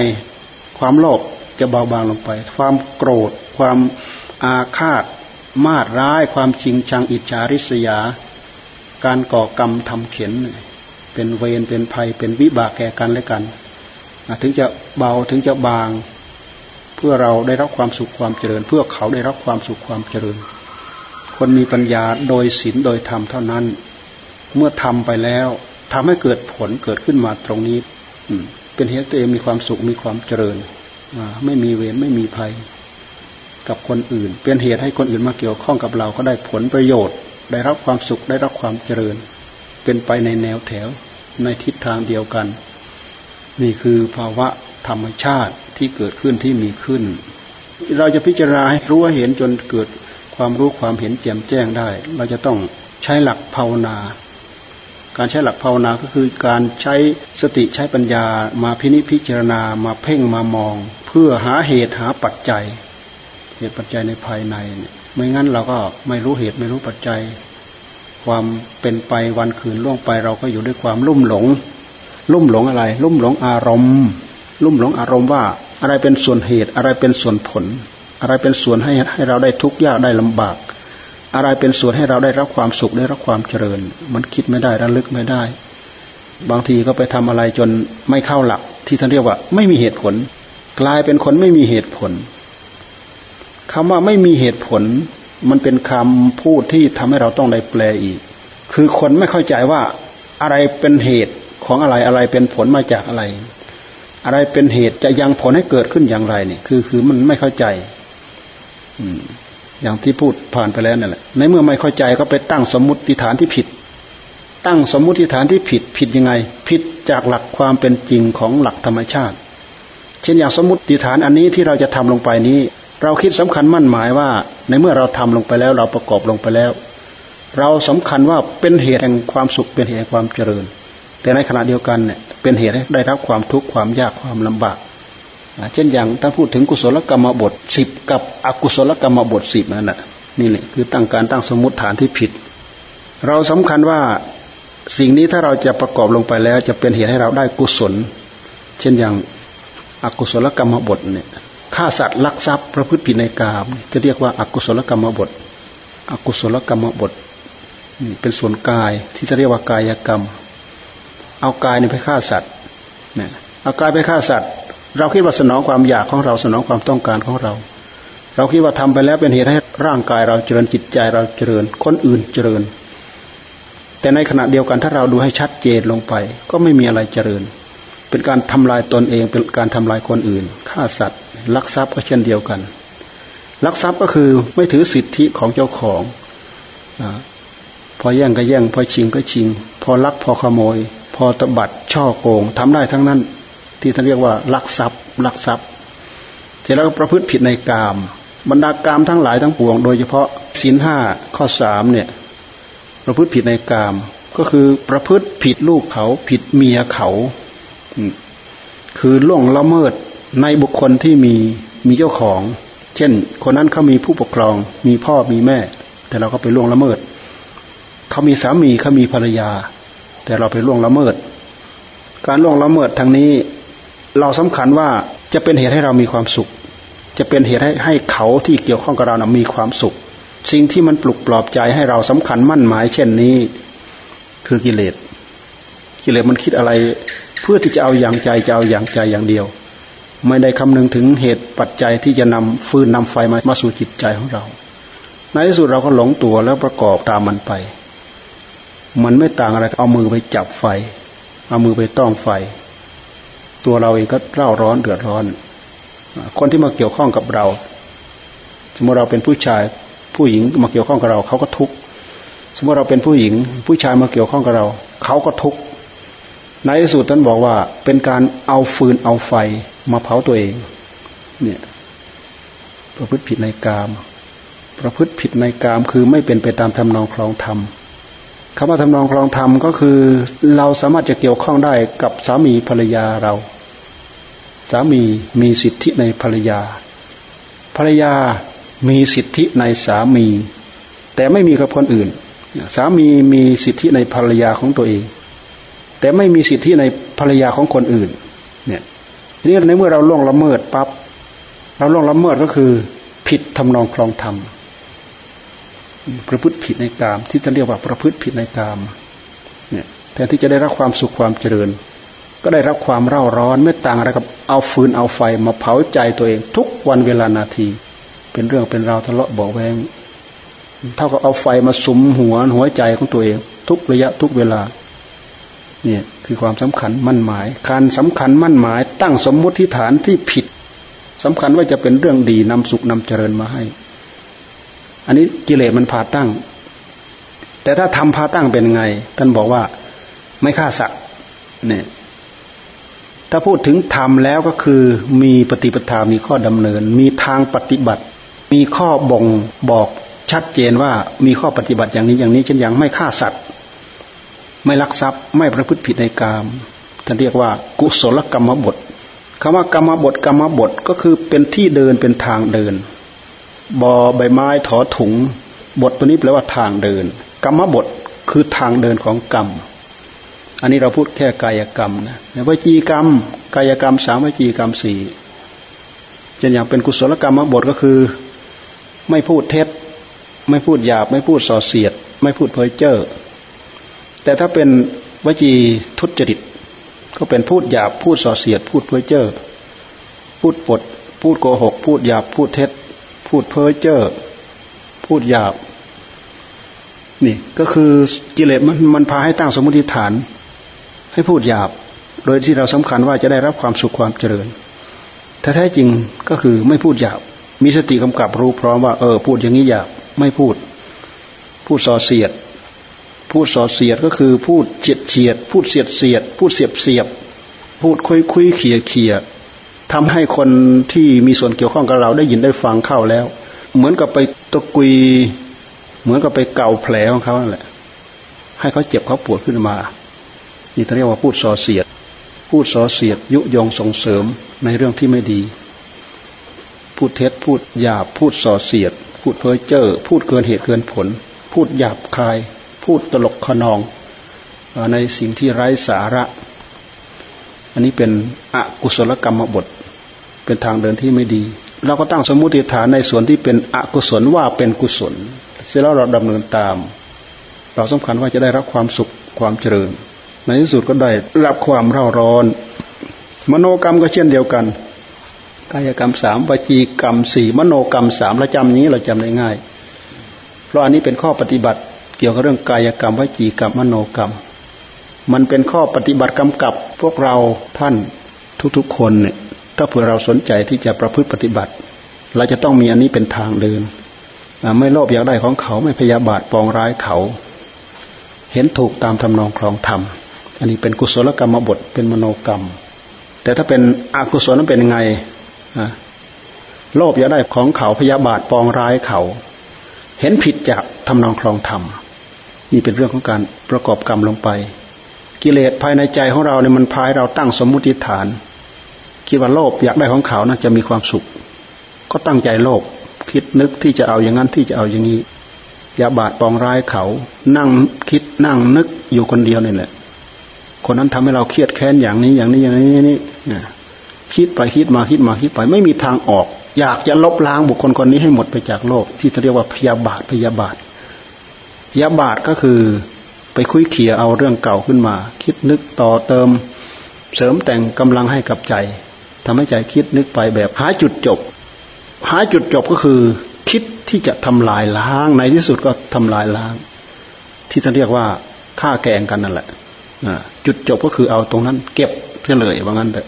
ความโลภจะเบาบางลงไป ความโกรธ ความอาฆาต มาดร้าย ความจริงชังอิจฉาริษยา การก่อกรรมทำเข็น เป็นเวรเป็นภัย เป็นวิบากแก่กันและกัน ถึงจะเบาถึงจะบาง เพื่อเราได้รับความสุขความเจริญ เพื่อเขาได้รับความสุขความเจริญ คนมีปัญญาโดยศีลโดยธรรมเท่านั้น เมื่อทำไปแล้วทำให้เกิดผลเกิดขึ้นมาตรงนี้เป็นเหตุตัวเองมีความสุขมีความเจริญไม่มีเวรไม่มีภัยกับคนอื่น เป็นเหตุให้คนอื่นมาเกี่ยวข้องกับเราก็ได้ผลประโยชน์ ได้รับความสุขได้รับความเจริญ เป็นไปในแนวแถวในทิศทางเดียวกัน นี่คือภาวะธรรมชาติที่เกิดขึ้นที่มีขึ้น เราจะพิจารณาให้รู้เห็นจนเกิดความรู้ความเห็นแจ่มแจ้งได้ เราจะต้องใช้หลักภาวนา การใช้หลักภาวนาก็คือการใช้สติใช้ปัญญามาพินิจพิจารณามาเพ่งมามอง เพื่อหาเหตุหาปัจจัย เหตุปัจจัยในภายใน ไม่งั้นเราก็ไม่รู้เหตุไม่รู้ปัจจัย ความเป็นไปวันคืนล่วงไปเราก็อยู่ด้วยความลุ่มหลง ลุ่มหลงอะไร ลุ่มหลงอารมณ์ ลุ่มหลงอารมณ์ว่า อะไรเป็นส่วนเหตุ อะไรเป็นส่วนผล อะไรเป็นส่วนให้ให้เราได้ทุกข์ยากได้ลำบาก อะไรเป็นส่วนให้เราได้รับความสุขได้รับความเจริญ มันคิดไม่ได้ระลึกไม่ได้ บางทีก็ไปทำอะไรจนไม่เข้าหลัก ที่ท่านเรียกว่า ไม่มีเหตุผล กลายเป็นคนไม่มีเหตุผลคำว่าไม่มีเหตุผล มันเป็นคำพูดที่ทำให้เราต้องได้แปลอีก คือคนไม่เข้าใจว่าอะไรเป็นเหตุของอะไรอะไรเป็นผลมาจากอะไร อะไรเป็นเหตุจะยังผลให้เกิดขึ้นอย่างไรเนี่ยคือคือมันไม่เข้าใจ อืม อย่างที่พูดผ่านไปแล้วนั่นแหละในเมื่อไม่เข้าใจก็ไปตั้งสมมติฐานที่ผิด ตั้งสมมติฐานที่ผิดผิดยังไง ผิดจากหลักความเป็นจริงของหลักธรรมชาติ เช่นอย่างสมมติฐานอันนี้ที่เราจะทำลงไปนี้ เราคิดสำคัญมั่นหมายว่า ในเมื่อเราทำลงไปแล้ว เราประกอบลงไปแล้ว เราสำคัญว่าเป็นเหตุแห่งความสุขเป็นเหตุแห่งความเจริญ แต่ในขณะเดียวกันเนี่ยเป็นเหตุให้ได้รับความทุกข์ความยากความลำบากเช่นอย่างถ้าพูดถึงกุศลกรรมบทสิบกับอกุศลกรรมบทสิบนั่นแหละนี่แหละคือตั้งการตั้งสมมติฐานที่ผิด เราสำคัญว่าสิ่งนี้ถ้าเราจะประกอบลงไปแล้ว จะเป็นเหตุให้เราได้กุศล เช่นอย่างอกุศลกรรมบทเนี่ย ฆ่าสัตว์ลักทรัพย์ประพฤติผิดในกาม จะเรียกว่าอากุศลกรรมบทอกุศลกรรมบทเป็นส่วนกายที่จะเรียกว่ากายกรรม เอากายไปฆ่าสัตว์เนี่ยเอากายไปฆ่าสัตว์ เราคิดว่าสนองความอยากของเราสนองความต้องการของเรา เราคิดว่าทำไปแล้วเป็นเหตุให้ร่างกายเราเจริญจิตใจเราเจริญ คนอื่นเจริญ แต่ในขณะเดียวกันถ้าเราดูให้ชัดเจนลงไป ก็ไม่มีอะไรเจริญ เป็นการทำลายตนเองเป็นการทำลายคนอื่นฆ่าสัตว์ ลักทรัพย์ก็เช่นเดียวกัน ลักทรัพย์ก็คือไม่ถือสิทธิของเจ้าของอพอแย่งก็แย่ง พอชิงก็ชิง พอลักพอขโมย พอตบัดช่อโกงทำได้ทั้งนั้น ที่ท่านเรียกว่าลักทรัพย์ ลักทรัพย์ เสร็จแล้วก็ประพฤติผิดในกาม บรรดากามทั้งหลายทั้งปวง โดยเฉพาะศีลห้าข้อสามเนี่ยประพฤติผิดในกาม ก็คือประพฤติผิดลูกเขาผิดเมียเขา คือล่วงละเมิด ในบุคคลที่มีมีเจ้าของ เช่น คนนั้นเขามีผู้ปกครอง มีพ่อมีแม่ แต่เราก็ไปล่วงละเมิดเขามีสามีเขามีภรรยา แต่เราไปล่วงละเมิด การล่วงละเมิดทางนี้ เราสำคัญว่าจะเป็นเหตุให้เรามีความสุข จะเป็นเหตุให้ให้เขาที่เกี่ยวข้องกับเรานะมีความสุข สิ่งที่มันปลุกปลอบใจให้เราสำคัญมั่นหมาย เช่นนี้ คือกิเลสกิเลสมันคิดอะไร เพื่อที่จะเอาอย่างใจจะเอาอย่างใจอย่างเดียว ไม่ได้คำนึงถึงเหตุปัจจัยที่จะนำฟืนนำไฟมามาสู่จิตใจของเรา ในที่สุดเราก็หลงตัวแล้วประกอบตามมันไป มันไม่ต่างอะไรเอามือไปจับไฟ เอามือไปต้องไฟ ตัวเราเองก็เร่าร้อนเดือดร้อน คนที่มาเกี่ยวข้องกับเรา สมมติเราเป็นผู้ชายผู้หญิงมาเกี่ยวข้องกับเรา เขาก็ทุกข์สมมติเราเป็นผู้หญิง ผู้ชายมาเกี่ยวข้องกับเรา เขาก็ทุกข์ในที่สุดท่านบอกว่าเป็นการเอาฟืนเอาไฟ มาเผาตัวเอง เนี่ยประพฤติผิดในกาม ประพฤติผิดในกามคือไม่เป็นไปตามทำนองคลองธรรมคำว่าทำนองคลองธรรมก็คือ เราสามารถจะเกี่ยวข้องได้กับสามีภรรยาเรา สามีมีสิทธิในภรรยา ภรรยามีสิทธิในสามี แต่ไม่มีกับคนอื่น สามีมีสิทธิในภรรยาของตัวเอง แต่ไม่มีสิทธิในภรรยาของคนอื่น ทีนี้ในเมื่อเราล่วงละเมิดปับ๊บเราล่วงละเมิดก็คือผิดทำนองคลองธรรมประพฤติผิดในกาม ที่จะเรียกว่าประพฤติผิดในกามเนี่ยแทนที่จะได้รับความสุขความเจริญ ก็ได้รับความเร่าร้อนไม่ต่างอะไรกับเอาฟืนเอาไฟมาเผาใจตัวเอง ทุกวันเวลานาที เป็นเรื่องเป็นราวทะเลาะเบาแวงเท่ากับเอาไฟมาสุมหัวหัวใจของตัวเอง ทุกระยะทุกเวลา เนี่ย คือความสำคัญมั่นหมาย การสำคัญมั่นหมาย ตั้งสมมุติฐานที่ผิดสำคัญว่าจะเป็นเรื่องดีนำสุขนำเจริญมาให้ อันนี้กิเลสมันพาตั้ง แต่ถ้าทำพาตั้งเป็นไง ท่านบอกว่าไม่ฆ่าสัตว์เนี่ยถ้าพูดถึงทำแล้วก็คือมีปฏิปทา มีข้อดำเนิน มีทางปฏิบัติ มีข้อบ่งบอกชัดเจนว่ามีข้อปฏิบัติอย่างนี้อย่างนี้เช่นอย่างไม่ฆ่าสัตว์ ไม่ลักทรัพย์ไม่ประพฤติผิดในกามท่านเรียกว่า กุศลกรรมบทคำว่ากรรมบทกรรมบทก็คือเป็นที่เดินเป็นทางเดินบอใบไม้ถอถุง บทตัวนี้แปลว่าทางเดิน กรรมบทคือทางเดินของกรรม อันนี้เราพูดแค่กายกรรมนะวจีกรรม กายกรรมสามวจีกรรมสี่จนอย่างเป็นกุศลกรรมบทก็คือ ไม่พูดเท็จ ไม่พูดหยาบ ไม่พูดส่อเสียด ไม่พูดเพ้อเจ้อ แต่ถ้าเป็นวจีทุจริต ก็เป็นพูดหยาบพูดส่อเสียด พูดเพ้อเจ้อพูดปด พูดโกหก พูดหยาบพูดเท็จ พูดเพ้อเจ้อพูดหยาบ นี่ก็คือกิเลสมันมันพาให้ตั้งสมมติฐาน ให้พูดหยาบ โดยที่เราสำคัญว่าจะได้รับความสุขความเจริญแท้จริงก็คือไม่พูดหยาบ มีสติกำกับรู้พร้อมว่าเออพูดอย่างนี้หยาบไม่พูด พูดส่อเสียด พูดสอเสียดก็คือพูดเฉียดเฉียด พูดเสียดเสียด พูดเสียบเสียบ พูดคุยคุยเขี่ยเขี่ยทำให้คนที่มีส่วนเกี่ยวข้องกับเราได้ยินได้ฟังเข้าแล้ว เหมือนกับไปตะกุย เหมือนกับไปเกาแผลของเขานั่นแหละ ให้เขาเจ็บเขาปวดขึ้นมา นี่เรียกว่าพูดส่อเสียด พูดส่อเสียดยุยงส่งเสริมในเรื่องที่ไม่ดี พูดเท็จพูดหยาบพูดส่อเสียด พูดเพ้อเจ้อพูดเกินเหตุเกินผล พูดหยาบคาย พูดตลกขนองในสิ่งที่ไร้สาระ อันนี้เป็นอกุศลกรรมบท เป็นทางเดินที่ไม่ดี เราก็ตั้งสมมติฐานในส่วนที่เป็นอกุศลว่าเป็นกุศล เสร็จแล้วเราดำเนินตาม เราสำคัญว่าจะได้รับความสุขความเจริญ ในที่สุดก็ได้รับความเร่าร้อน มโนกรรมก็เช่นเดียวกัน กายกรรมสามวจีกรรมสี่มโนกรรมสามเราจำนี้เราจำได้ง่าย เพราะอันนี้เป็นข้อปฏิบัติ เกี่ยวกับเรื่องกายกรรมวจีกรรมมโนกรรม มันเป็นข้อปฏิบัติกำกับพวกเราท่านทุกๆคนเนี่ยถ้าเผื่อเราสนใจที่จะประพฤติปฏิบัติ เราจะต้องมีอันนี้เป็นทางเดิน ไม่โลภอยากได้ของเขาไม่พยาบาทปองร้ายเขา เห็นถูกตามทำนองคลองธรรม อันนี้เป็นกุศลกรรมบทเป็นมโนกรรม แต่ถ้าเป็นอกุศลนั้นเป็นยังไงโลภอยากได้ของเขาพยาบาทปองร้ายเขา เห็นผิดจากทำนองคลองธรรม นี่เป็นเรื่องของการประกอบกรรมลงไป กิเลสภายในใจของเราเนี่ยมันพายเราตั้งสมมุติฐาน คิดว่าโลภอยากได้ของเขานะจะมีความสุข ก็ตั้งใจโลภคิดนึกที่จะเอาอย่างนั้นที่จะเอาอย่างนี้อย่าบาดปองร้ายเขา นั่งคิดนั่งนึกอยู่คนเดียวนี่แหละ คนนั้นทำให้เราเครียดแค้นอย่างนี้อย่างนี้อย่างนี้นี่คิดไปคิดมาคิดมาคิดไป ไม่มีทางออก อยากจะลบล้างบุคคลคนนี้ให้หมดไปจากโลก ที่เรียกว่าพยาบาทพยาบาท ยาบาทก็คือไปคุยเขี่ยเอาเรื่องเก่าขึ้นมา คิดนึกต่อเติมเสริมแต่งกำลังให้กับใจทำให้ใจคิดนึกไปแบบหาจุดจบ หาจุดจบก็คือคิดที่จะทำลายล้างในที่สุดก็ทำลายล้าง ที่จะเรียกว่าฆ่าแกงกันนั่นแหละจุดจบก็คือเอาตรงนั้น เก็บเพื่อเลยว่างั้นเถอะ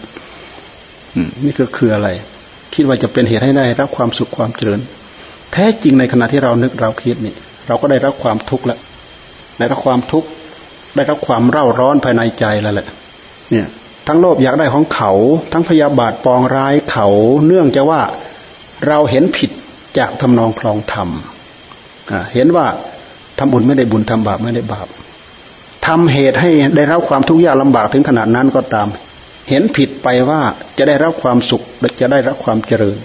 นี่ก็คืออะไร คิดว่าจะเป็นเหตุให้ได้รับความสุขความเจริญ แท้จริงในขณะที่เรานึกเราคิดนี่ เราก็ได้รับความทุกข์แล้วได้รับความทุกข์ได้รับความเร่าร้อนภายในใจแล้วแหละ เนี่ย ทั้งโลภอยากได้ของเขา ทั้งพยาบาทปองร้ายเขา เนื่องจากว่าเราเห็นผิดจากทำนองคลองธรรมเห็นว่าทำบุญไม่ได้บุญทำบาปไม่ได้บาปทำเหตุให้ได้รับความทุกข์ยากลำบากถึงขนาดนั้นก็ตาม เห็นผิดไปว่าจะได้รับความสุขและจะได้รับความเจริญ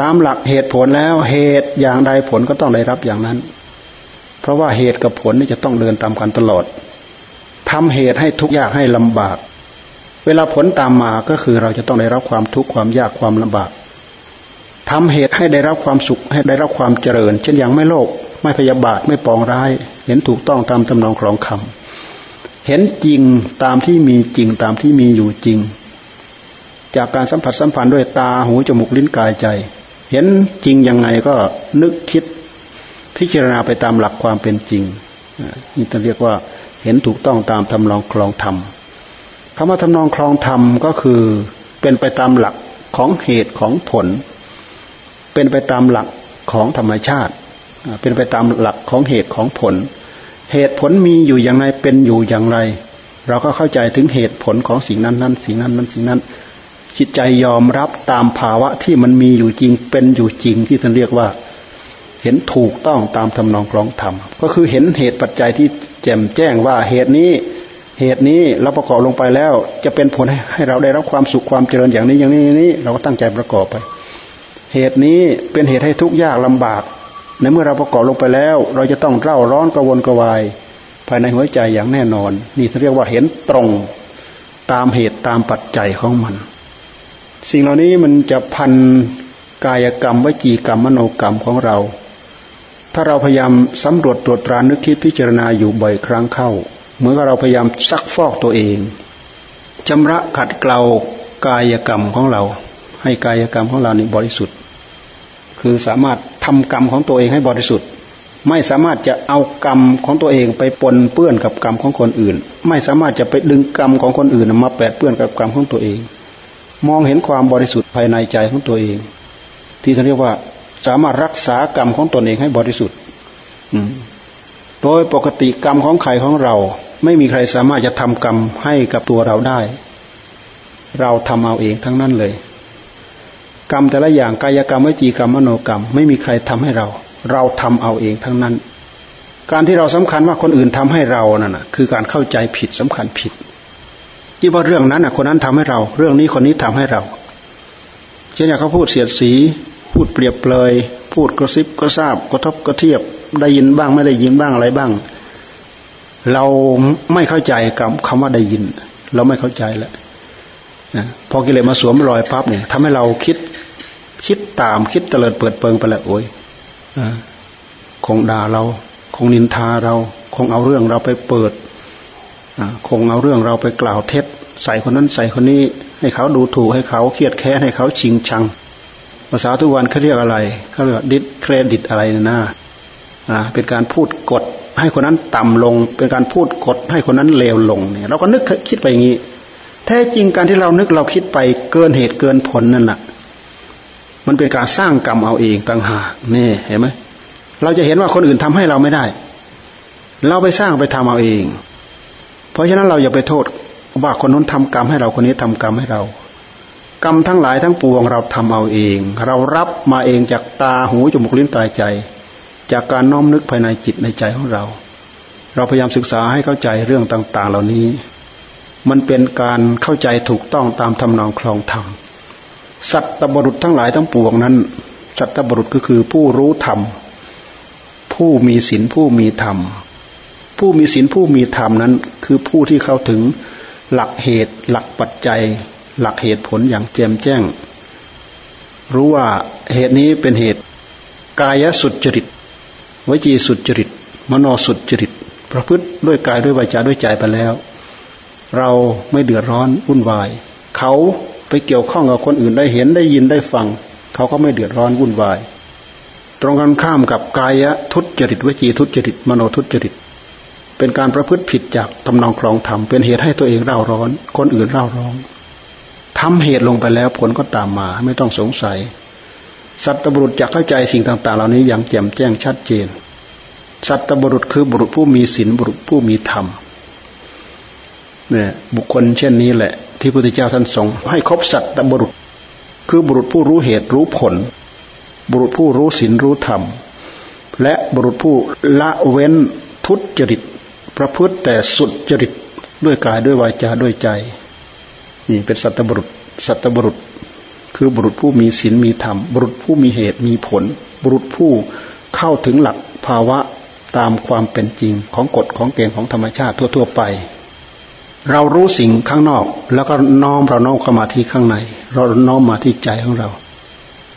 ตามหลักเหตุผลแล้วเหตุอย่างใดผลก็ต้องได้รับอย่างนั้น เพราะว่าเหตุกับผลนี่จะต้องเดินตามกันตลอดทำเหตุให้ทุกข์ยากให้ลำบาก เวลาผลตามมาก็คือเราจะต้องได้รับความทุกข์ความยากความลำบากทำเหตุให้ได้รับความสุขให้ได้รับความเจริญ เช่นอย่างไม่โลภไม่พยาบาทไม่ปองร้าย เห็นถูกต้องตามตำนองครองคำเห็นจริงตามที่มีจริงตามที่มีอยู่จริง จากการสัมผัสสัมพันธ์ด้วยตาหูจมูกลิ้นกายใจ เห็นจริงยังไงก็นึกคิดพิจารณาไปตามหลักความเป็นจริงนี่จะเรียกว่าเห็นถูกต้องตามทำนองคลองธรรมคำว่าทำนองคลองธรรมก็คือเป็นไปตามหลักของเหตุของผล เป็นไปตามหลักของธรรมชาติ เป็นไปตามหลักของเหตุของผล เหตุผลมีอยู่อย่างไรเป็นอยู่อย่างไร เราก็เข้าใจถึงเหตุผลของสิ่งนั้นนั้นสิ่งนั้นนั้นสิ่งนั้น จิตใจยอมรับตามภาวะที่มันมีอยู่จริงเป็นอยู่จริงที่ท่านเรียกว่า เห็นถูกต้องตามทำนองครองธรรมก็คือเห็นเหตุปัจจัยที่แจ่มแจ้งว่าเหตุนี้เหตุนี้เราประกอบลงไปแล้ว จะเป็นผลให้เราได้รับความสุขความเจริญอย่างนี้อย่างนี้นี้ เราก็ตั้งใจประกอบไป เหตุนี้เป็นเหตุให้ทุกข์ยากลำบากในเมื่อเราประกอบลงไปแล้ว เราจะต้องเร่าร้อนกระวนกระวาย ภายในหัวใจอย่างแน่นอน นี่เรียกว่าเห็นตรงตามเหตุตามปัจจัยของมัน สิ่งเหล่านี้มันจะพันกายกรรมวจีกรรมมโนกรรมของเรา ถ้าเราพยายามสำรวจตรวจตรานึกคิดพิจารณาอยู่บ่อยครั้งเข้า เหมือนกับเราพยายามซักฟอกตัวเองชำระขัดเกลากายกรรมของเรา ให้กายกรรมของเรานี่บริสุทธิ์ คือสามารถทำกรรมของตัวเองให้บริสุทธิ์ ไม่สามารถจะเอากรรมของตัวเองไปปนเปื้อนกับกรรมของคนอื่น ไม่สามารถจะไปดึงกรรมของคนอื่นมาแปดเปื้อนกับกรรมของตัวเอง มองเห็นความบริสุทธิ์ภายในใจของตัวเอง ที่เขาเรียกว่า สามารถรักษากรรมของตนเองให้บริสุทธิ์โดยปกติกรรมของใครของเรา ไม่มีใครสามารถจะทำกรรมให้กับตัวเราได้ เราทำเอาเองทั้งนั้นเลย กรรมแต่ละอย่างกายกรรมวิจีกรรมมโนกรรม ไม่มีใครทำให้เรา เราทำเอาเองทั้งนั้น การที่เราสำคัญว่าคนอื่นทำให้เรานั่นนะคือการเข้าใจผิดสำคัญผิด ที่ว่าเรื่องนั้นน่ะคนนั้นทำให้เรา เรื่องนี้คนนี้ทำให้เรา เช่นอย่างเขาพูดเสียดสี พูดเปรียบเปรยพูดกระซิบก็ทราบกระทบกระเทียบ ได้ยินบ้างไม่ได้ยินบ้างอะไรบ้าง เราไม่เข้าใจกับคำว่าได้ยิน เราไม่เข้าใจแล้วนะพอกิเลสมาสวมรอยปั๊บเนี่ยทำให้เราคิด คิดตามคิดเตลิดเปิดเปิงไปแล้วโอ้ยคงด่าเรา คงนินทาเรา คงเอาเรื่องเราไปเปิด คงเอาเรื่องเราไปกล่าวเท็จ ใส่คนนั้นใส่คนนี้ ให้เขาดูถูกให้เขาเครียดแค้นให้เขาชิงชัง ภาษาทุกวันเขาเรียกอะไรเขาเรียกดิสเครดิตอะไรนะอ่าเป็นการพูดกดให้คนนั้นต่ำลง เป็นการพูดกดให้คนนั้นเลวลงเนี่ยเราก็นึกคิดไปอย่างนี้ แท้จริงการที่เรานึกเราคิดไปเกินเหตุเกินผลนั่นแหละมันเป็นการสร้างกรรมเอาเองต่างหากนี่เห็นไหมเราจะเห็นว่าคนอื่นทำให้เราไม่ได้ เราไปสร้างไปทำเอาเอง เพราะฉะนั้นเราอย่าไปโทษว่าคนนู้นทำกรรมให้เราคนนี้ทำกรรมให้เรา กรรมทั้งหลายทั้งปวงเราทำเอาเอง เรารับมาเองจากตาหูจมูกลิ้นกายใจ จากการน้อมนึกภายในจิตในใจของเรา เราพยายามศึกษาให้เข้าใจเรื่องต่าง ๆ เหล่านี้ มันเป็นการเข้าใจถูกต้องตามทำนองคลองธรรมสัตตบรุษทั้งหลายทั้งปวงนั้น สัตตบรุษก็คือผู้รู้ธรรมผู้มีศีลผู้มีธรรม ผู้มีศีลผู้มีธรรมนั้น คือผู้ที่เข้าถึงหลักเหตุ หลักปัจจัย หลักเหตุผลอย่างแจ่มแจ้ง รู้ว่าเหตุนี้เป็นเหตุกายสุจริตวจีสุจริต มโนสุจริต ประพฤติด้วยกายด้วยวาจาด้วยใจไปแล้ว เราไม่เดือดร้อนวุ่นวาย เขาไปเกี่ยวข้องกับคนอื่นได้เห็นได้ยินได้ฟัง เขาก็ไม่เดือดร้อนวุ่นวาย ตรงกันข้ามกับกายทุจริตวจีทุจริต มโนทุจริต เป็นการประพฤติผิดจากทำนองครองธรรมเป็นเหตุให้ตัวเองเร่าร้อน คนอื่นเร่าร้อนทำเหตุลงไปแล้วผลก็ตามมาไม่ต้องสงสัย สัตบุรุษจะเข้าใจสิ่งต่าง ๆ เหล่านี้อย่างแจ่มแจ้งชัดเจน สัตบุรุษคือบุรุษผู้มีศีลบุรุษผู้มีธรรมเนี่ยบุคคลเช่นนี้แหละ ที่พระพุทธเจ้าท่านทรงให้ครบสัตบุรุษ คือบุรุษผู้รู้เหตุรู้ผล บุรุษผู้รู้ศีลรู้ธรรม และบุรุษผู้ละเว้นทุจริต ประพฤติแต่สุดจริตด้วยกายด้วยวาจาด้วยใจ นี่เป็นสัตบุรุษ สัตบุรุษ คือบุรุษผู้มีศีลมีธรรม บุรุษผู้มีเหตุมีผล บุรุษผู้เข้าถึงหลักภาวะตามความเป็นจริงของกฎของเกณฑ์ของธรรมชาติทั่ว ๆ ไป เรารู้สิ่งข้างนอก แล้วก็น้อมเราน้อมเข้ามาที่ข้างใน เราน้อมมาที่ใจของเรา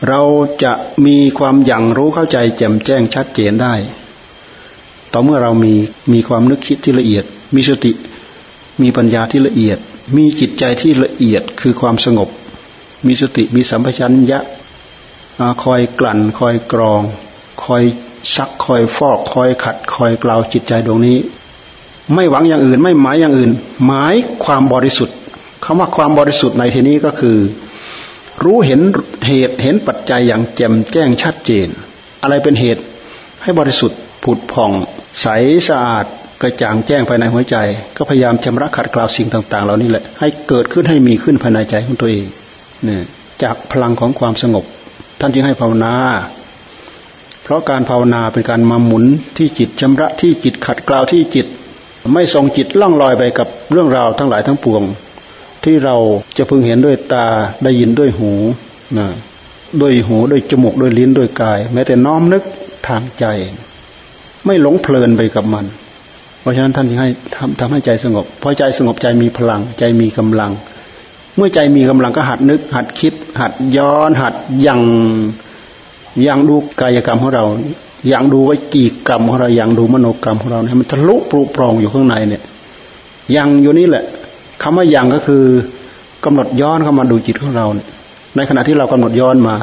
เราจะมีความอย่างรู้เข้าใจแจ่มแจ้งชัดเจนได้ ต่อเมื่อเรามีมีความนึกคิดที่ละเอียด มีสติ มีปัญญาที่ละเอียด มีจิตใจที่ละเอียดคือความสงบ มีสติมีสัมปชัญญะคอยกลั่น คอยกรอง คอยซักคอยฟอก คอยขัด คอยกล่าวจิตใจดวงนี้ ไม่หวังอย่างอื่น ไม่หมายอย่างอื่น หมายความบริสุทธิ์คำว่าความบริสุทธิ์ในที่นี้ก็คือ รู้เห็นเหตุเห็นปัจจัยอย่างแจ่มแจ้งชัดเจน อะไรเป็นเหตุให้บริสุทธิ์ผุดผ่อง ใสสะอาดกระจ่างแจ้งภายในหัวใจ ก็พยายามชำระขัดเกลาสิ่งต่าง ๆ เหล่านี้แหละให้เกิดขึ้นให้มีขึ้นภายในใจของตัวเองเนี่ยจากพลังของความสงบ ท่านจึงให้ภาวนา เพราะการภาวนาเป็นการมาหมุนที่จิตชำระที่จิตขัดเกลาที่จิต ไม่ทรงจิตล่องลอยไปกับเรื่องราวทั้งหลายทั้งปวง ที่เราจะพึงเห็นด้วยตาได้ยินด้วยหูนะด้วยหูด้วยจมูกด้วยลิ้นด้วยกาย แม้แต่น้อมนึกทางใจ ไม่หลงเพลินไปกับมัน เพราะฉะนั้นท่านให้ทำทำให้ใจสงบพอใจสงบใจมีพลัง ใจมีกำลัง เมื่อใจมีกำลังก็หัดนึก หัดคิด หัดย้อน หัดยังยังดูกายกรรมของเรายังดูวิจีกรรมของเรายังดูมโนกรรมของเราเนี่ยมันทะลุปลุกปลองอยู่ข้างในเนี่ยยังอยู่นี่แหละคำว่ายังก็คือกำหนดย้อนเข้ามาดูจิตของเราเนี่ยในขณะที่เรากำหนดย้อนมา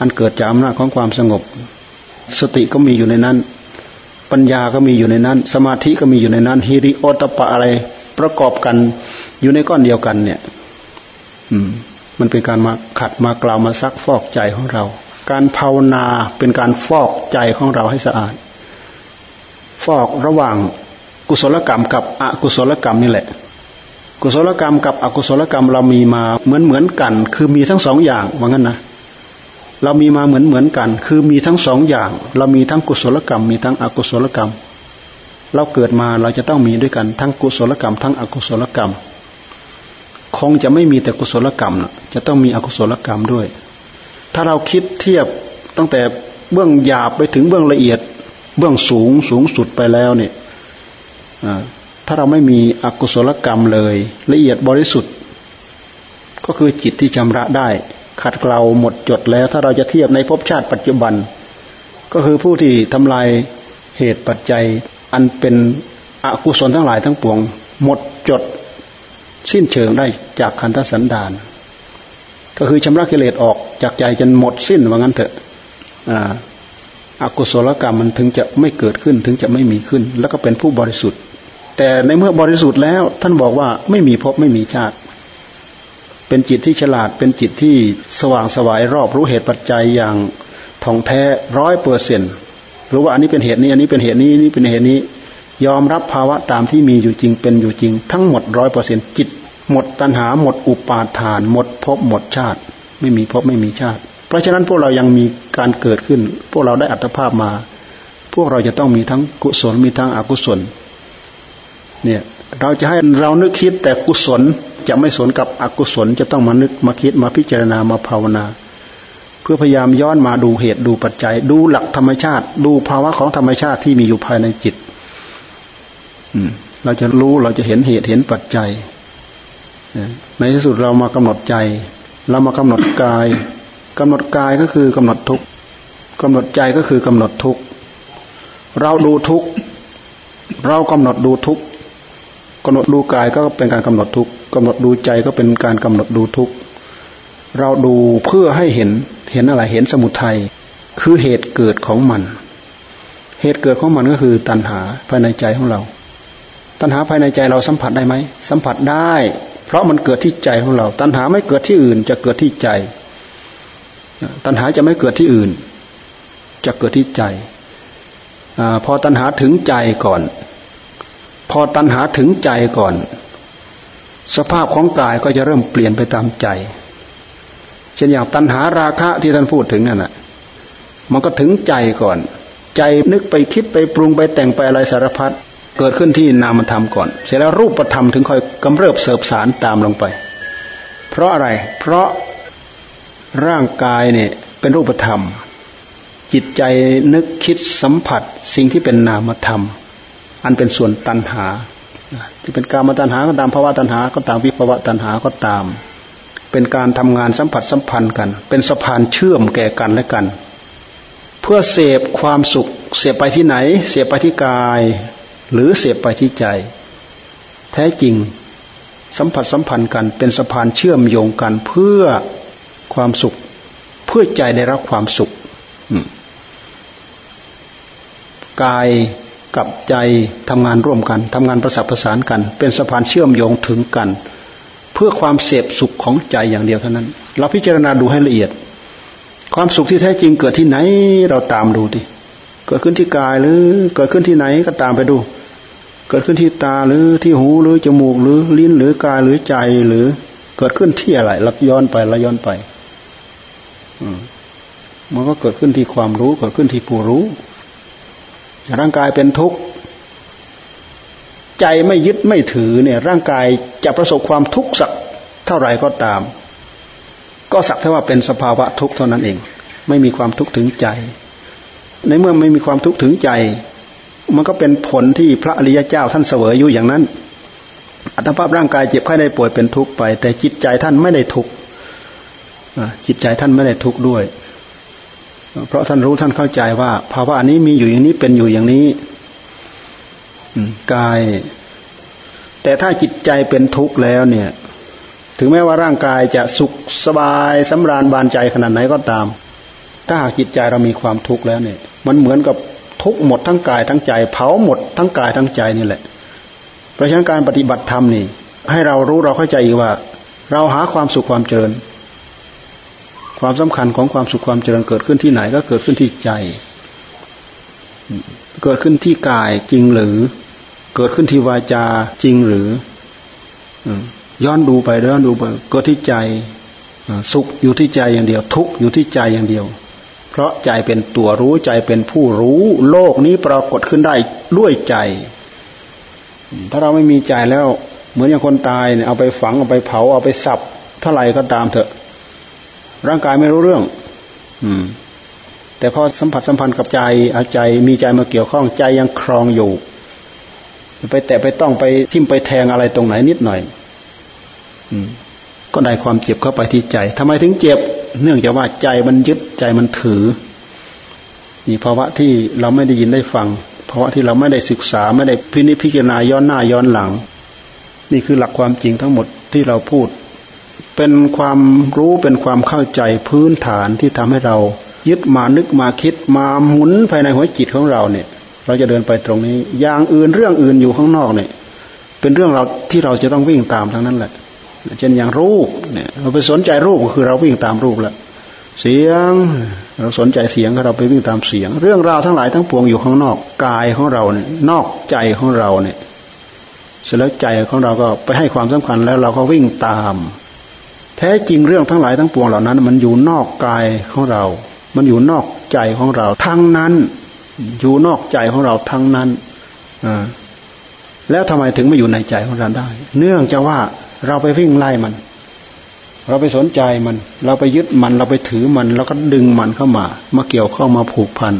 อันเกิดจากอำนาจของความสงบ สติก็มีอยู่ในนั้น ปัญญาก็มีอยู่ในนั้น สมาธิก็มีอยู่ในนั้นฮิริโอตปะอะไรประกอบกันอยู่ในก้อนเดียวกันเนี่ย อืม มันเป็นการมาขัดมากล่าวมาซักฟอกใจของเรา การภาวนาเป็นการฟอกใจของเราให้สะอาด ฟอกระหว่างกุศลกรรมกับอกุศลกรรมนี่แหละ กุศลกรรมกับอกุศลกรรมเรามีมาเหมือนเหมือนกัน คือมีทั้งสองอย่างว่างั้นนะ เรามีมาเหมือนเหมือนกัน คือมีทั้งสองอย่าง เรามีทั้งกุศลกรรม มีทั้งอกุศลกรรม เราเกิดมาเราจะต้องมีด้วยกันทั้งกุศลกรรม ทั้งอกุศลกรรม คงจะไม่มีแต่กุศลกรรมนะจะต้องมีอกุศลกรรมด้วย ถ้าเราคิดเทียบตั้งแต่เบื้องหยาบไปถึงเบื้องละเอียด เบื้องสูงสูงสุดไปแล้วเนี่ยถ้าเราไม่มีอกุศลกรรมเลย ละเอียดบริสุทธิ์ ก็คือจิตที่ชำระได้ ขัดเกลาหมดจดแล้ว ถ้าเราจะเทียบในภพชาติปัจจุบัน ก็คือผู้ที่ทำลายเหตุปัจจัย อันเป็นอกุศลทั้งหลายทั้งปวง หมดจด สิ้นเชิงได้จากคันธสันดาน ก็คือชำระกิเลสออกจากใจจนหมดสิ้นว่างั้นเถอะอกุศลกรรมมันถึงจะไม่เกิดขึ้นถึงจะไม่มีขึ้น แล้วก็เป็นผู้บริสุทธิ์ แต่ในเมื่อบริสุทธิ์แล้วท่านบอกว่าไม่มีภพไม่มีชาติ เป็นจิตที่ฉลาด เป็นจิตที่สว่างสวายรอบรู้เหตุปัจจัยอย่างท่องแท้ร้อยเปอร์เซ็นต์รู้ว่าอันนี้เป็นเหตุนี้ อันนี้เป็นเหตุนี้นี่เป็นเหตุนี้ ยอมรับภาวะตามที่มีอยู่จริงเป็นอยู่จริง ทั้งหมดร้อยเปอร์เซ็นจิต หมดตัณหาหมดอุปาทาน หมดภพหมดชาติ ไม่มีภพไม่มีชาติ เพราะฉะนั้นพวกเรายังมีการเกิดขึ้น พวกเราได้อัตภาพมา พวกเราจะต้องมีทั้งกุศลมีทั้งอกุศลเนี่ยเราจะให้เรานึกคิดแต่กุศล จะไม่สนกับอกุศลจะต้องมานึกมาคิดมาพิจารณามาภาวนา เพื่อพยายามย้อนมาดูเหตุดูปัจจัย ดูหลักธรรมชาติ ดูภาวะของธรรมชาติที่มีอยู่ภายในจิตเราจะรู้เราจะเห็นเหตุเห็นปัจจัยในที่สุดเรามากำหนดใจ เรามากำหนดกายกำหนดกายก็คือกำหนดทุกกำหนดใจก็คือกำหนดทุกเราดูทุกเรากำหนดดูทุกกำหนดดูกายก็เป็นการกำหนดทุก กำหนดดูใจก็เป็นการกำหนดดูทุกข์เราดูเพื่อให้เห็นเห็นอะไรเห็นสมุทัยคือเหตุเกิดของมัน เหตุเกิดของมันก็คือตัณหาภายในใจของเรา ตัณหาภายในใจเราสัมผัสได้ไหมสัมผัสได้ เพราะมันเกิดที่ใจของเรา ตัณหาไม่เกิดที่อื่น จะเกิดที่ใจ ตัณหาจะไม่เกิดที่อื่น จะเกิดที่ใจอพอตัณหาถึงใจก่อน พอตัณหาถึงใจก่อน สภาพของกายก็จะเริ่มเปลี่ยนไปตามใจ เช่นอย่างตัณหาราคะที่ท่านพูดถึงนั่นแหะมันก็ถึงใจก่อน ใจนึกไปคิดไปปรุงไปแต่งไปอะไรสารพัดเกิดขึ้นที่นามธรรมก่อน เสร็จแล้วรูปธรรมถึงค่อยกำเริบเสบสารตามลงไป เพราะอะไร เพราะร่างกายเนี่ยเป็นรูปธรรม จิตใจนึกคิดสัมผัส สิ่งที่เป็นนามธรรม อันเป็นส่วนตันหา ที่เป็นการมาตันหาก็ตามภาวะตันหาก็ตามวิภาวะตันหาก็ตาม เป็นการทำงานสัมผัสสัมพันธ์กัน เป็นสะพานเชื่อมแก่กันและกัน เพื่อเสพความสุข เสพไปที่ไหน เสพไปที่กาย หรือเสพไปที่ใจ แท้จริงสัมผัสสัมพันธ์กัน เป็นสะพานเชื่อมโยงกันเพื่อความสุข เพื่อใจได้รับความสุขกาย กับใจทำงานร่วมกันทำงานประสานประสานกัน เป็นสะพานเชื่อมโยงถึงกัน เพื่อความเสพสุขของใจอย่างเดียวเท่านั้น เราพิจารณาดูให้ละเอียด ความสุขที่แท้จริงเกิดที่ไหนเราตามดูดิเกิดขึ้นที่กายหรือเกิดขึ้นที่ไหนก็ตามไปดู เกิดขึ้นที่ตาหรือที่หูหรือจมูกหรือลิ้นหรือกายหรือใจหรือเกิดขึ้นที่อะไรเราย้อนไปเราย้อนไป อืมมันก็เกิดขึ้นที่ความรู้เกิดขึ้นที่ผู้รู้ ร่างกายเป็นทุกข์ใจไม่ยึดไม่ถือเนี่ยร่างกายจะประสบความทุกข์สักเท่าไหร่ก็ตาม ก็สักแต่ว่าเป็นสภาวะทุกข์เท่านั้นเอง ไม่มีความทุกข์ถึงใจ ในเมื่อไม่มีความทุกข์ถึงใจ มันก็เป็นผลที่พระอริยเจ้าท่านเสวยอยู่อย่างนั้น อัตภาพร่างกายเจ็บไข้ได้ป่วยเป็นทุกข์ไป แต่จิตใจท่านไม่ได้ทุกข์จิตใจท่านไม่ได้ทุกข์ด้วย เพราะท่านรู้ท่านเข้าใจว่า ภาวะอันนี้มีอยู่อย่างนี้เป็นอยู่อย่างนี้กาย แต่ถ้าจิตใจเป็นทุกข์แล้วเนี่ย ถึงแม้ว่าร่างกายจะสุขสบายสำราญบานใจขนาดไหนก็ตาม ถ้าหากจิตใจเรามีความทุกข์แล้วเนี่ย มันเหมือนกับทุกข์หมดทั้งกายทั้งใจ เผาหมดทั้งกายทั้งใจนี่แหละ เพราะฉะนั้นการปฏิบัติธรรมนี่ ให้เรารู้เราเข้าใจว่า เราหาความสุขความเจริญ ความสำคัญของความสุขความเจริญเกิดขึ้นที่ไหนก็เกิดขึ้นที่ใจ เกิดขึ้นที่กายจริงหรือ เกิดขึ้นที่วาจาจริงหรือย้อนดูไปย้อนดูไปก็ที่ใจสุขอยู่ที่ใจอย่างเดียว ทุกข์อยู่ที่ใจอย่างเดียว เพราะใจเป็นตัวรู้ใจเป็นผู้รู้ โลกนี้ปรากฏขึ้นได้ด้วยใจ ถ้าเราไม่มีใจแล้ว เหมือนอย่างคนตายเนี่ยเอาไปฝังเอาไปเผาเอาไปสับเท่าไหร่ก็ตามเถอะ ร่างกายไม่รู้เรื่อง อืม แต่พอสัมผัสสัมพันธ์กับใจเอาใจมีใจมาเกี่ยวข้องใจยังครองอยู่ ไปแตะไปต้องไปทิ่มไปแทงอะไรตรงไหนนิดหน่อย อืมก็ได้ความเจ็บเข้าไปที่ใจทำไมถึงเจ็บ เนื่องจากว่าใจมันยึดใจมันถือ นี่ภาวะที่เราไม่ได้ยินได้ฟังภาวะที่เราไม่ได้ศึกษาไม่ได้พินิจพิจารณาย้อนหน้าย้อนหลัง นี่คือหลักความจริงทั้งหมดที่เราพูด เป็นความรู้เป็นความเข้าใจพื้นฐานที่ทำให้เรายึดมานึกมาคิดมาหมุนภายในหัวจิตของเราเนี่ย เราจะเดินไปตรงนี้ อย่างอื่นเรื่องอื่นอยู่ข้างนอกเนี่ย เป็นเรื่องเราที่เราจะต้องวิ่งตามทั้งนั้นแหละเช่นอย่างรูปเนี่ยเราไปสนใจรูปก็คือเราวิ่งตามรูปแล้วเสียงเราสนใจเสียงก็เราไปวิ่งตามเสียง เรื่องราวทั้งหลายทั้งปวงอยู่ข้างนอกกายของเราเนี่ยนอกใจของเราเนี่ยเสร็จแล้วใจของเราก็ไปให้ความสำคัญแล้วเราก็วิ่งตาม แท้จริงเรื่องทั้งหลายทั้งปวงเหล่านั้น มันอยู่นอกกายของเรา มันอยู่นอกใจของเรา ทั้งนั้น อยู่นอกใจของเราทั้งนั้นแล้วทำไมถึงไม่อยู่ในใจของเราได้ เนื่องจากว่าเราไปวิ่งไล่มัน เราไปสนใจมัน เราไปยึดมัน เราไปถือมันแล้วก็ดึงมันเข้ามา มาเกี่ยวข้องมาผูกพัน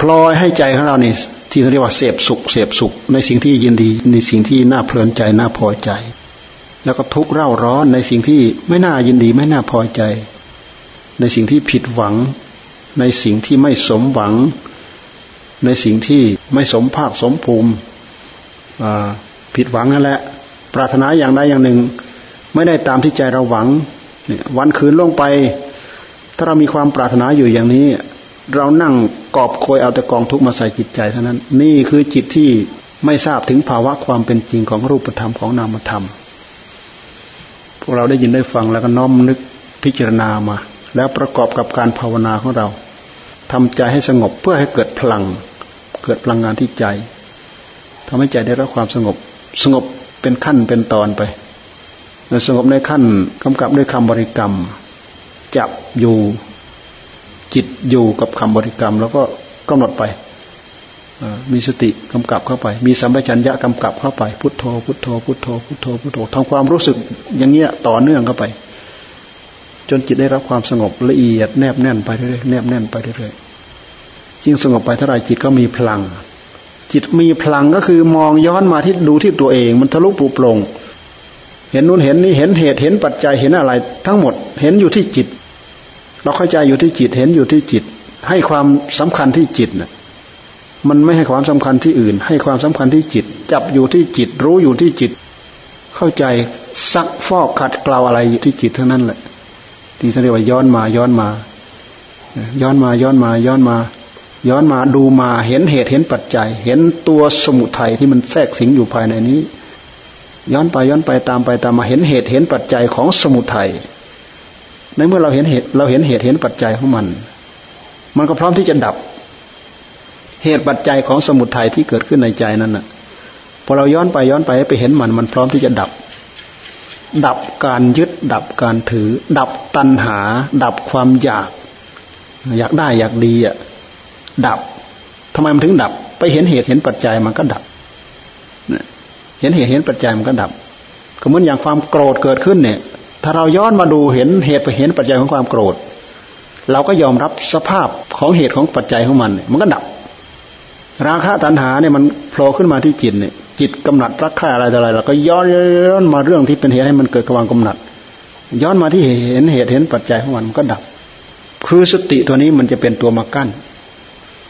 พลอยให้ใจของเราเนี่ที่เรียกว่าเสพสุขเสพสุข ในสิ่งที่ยินดีในสิ่งที่น่าเพลินใจน่าพอใจ แล้วก็ทุกข์เร่าร้อนในสิ่งที่ไม่น่ายินดีไม่น่าพอใจ ในสิ่งที่ผิดหวัง ในสิ่งที่ไม่สมหวัง ในสิ่งที่ไม่สมภาคสมภูมิผิดหวังนั่นแหละ ปรารถนาอย่างใดอย่างหนึ่ง ไม่ได้ตามที่ใจเราหวังวันคืนล่วงไป ถ้าเรามีความปรารถนาอยู่อย่างนี้ เรานั่งกอบโคยเอาแต่กองทุกมาใส่จิตใจเท่านั้น นี่คือจิตที่ไม่ทราบถึงภาวะความเป็นจริงของรูปธรรมของนามธรรม พวกเราได้ยินได้ฟังแล้วก็น้อมนึกพิจารณามา แล้วประกอบกับการภาวนาของเราทำใจให้สงบเพื่อให้เกิดพลัง เกิดพลังงานที่ใจทำให้ใจได้รับความสงบ สงบเป็นขั้นเป็นตอนไปสงบในขั้นกำกับด้วยคำบริกรรม จับอยู่จิตอยู่กับคำบริกรรม แล้วก็กำหนดไป มีสติกำกับเข้าไป มีสัมปชัญญะกำกับเข้าไปพุทโธพุทโธพุทโธพุทโธพุทโธทำความรู้สึกอย่างเงี้ยต่อเนื่องเข้าไป จนจิตได้รับความสงบละเอียดแนบแน่นไปเรื่อยๆแนบแน่นไปเรื่อยๆยิ่งสงบไปเท่าไรจิตก็มีพลัง จิตมีพลังก็คือมองย้อนมาที่ดูที่ตัวเอง มันทะลุปลุกปลงเห็นนู้นเห็นนี่เห็นเหตุเห็นปัจจัยเห็นอะไร ทั้งหมดเห็นอยู่ที่จิต เราเข้าใจอยู่ที่จิตเห็นอยู่ที่จิต ให้ความสำคัญที่จิตน่ะ มันไม่ให้ความสำคัญที่อื่น ให้ความสำคัญที่จิต จับอยู่ที่จิต รู้อยู่ที่จิต เข้าใจซักฟอกขัดเกลาอะไรอยู่ที่จิตเท่านั้นแหละ ที่เรียกว่าย้อนมาย้อนมา ย้อนมาย้อนมาย้อนมา ย้อนมาดูมาเห็นเหตุเห็นปัจจัย เห็นตัวสมุทัยที่มันแทรกสิงอยู่ภายในนี้ ย้อนไปย้อนไปตามไปตามมาเห็นเหตุเห็นปัจจัยของสมุทัยในเมื่อเราเห็นเหตุเราเห็นเหตุเห็นปัจจัยของมัน มันก็พร้อมที่จะดับ เหตุปัจจัยของสมุทัยที่เกิดขึ้นในใจนั้นน่ะพอเราย้อนไปย้อนไปไปเห็นมันมันพร้อมที่จะดับ ดับการยึด ดับการถือ ดับตัณหา ดับความอยาก อยากได้อยากดีอะดับทำไมมันถึงดับ ไปเห็นเหตุเห็นปัจจัยมันก็ดับเห็นเหตุเห็นปัจจัยมันก็ดับก็เหมือนอย่างความโกรธเกิดขึ้นเนี่ย ถ้าเราย้อนมาดูเห็นเหตุไปเห็นปัจจัยของความโกรธ เราก็ยอมรับสภาพของเหตุของปัจจัยของมัน มันก็ดับ ราคะตัณหาเนี่ยมันโผล่ขึ้นมาที่จิตเนี่ยจิตกำหนัดรักใคร่อะไรต่ออะไรเราก็ย้อนย้อนมาเรื่องที่เป็นเหตุให้มันเกิดกำลังกำหนัด ย้อนมาที่เห็นเหตุเห็นปัจจัยของมันมันก็ดับ คือสติตัวนี้มันจะเป็นตัวมากั้น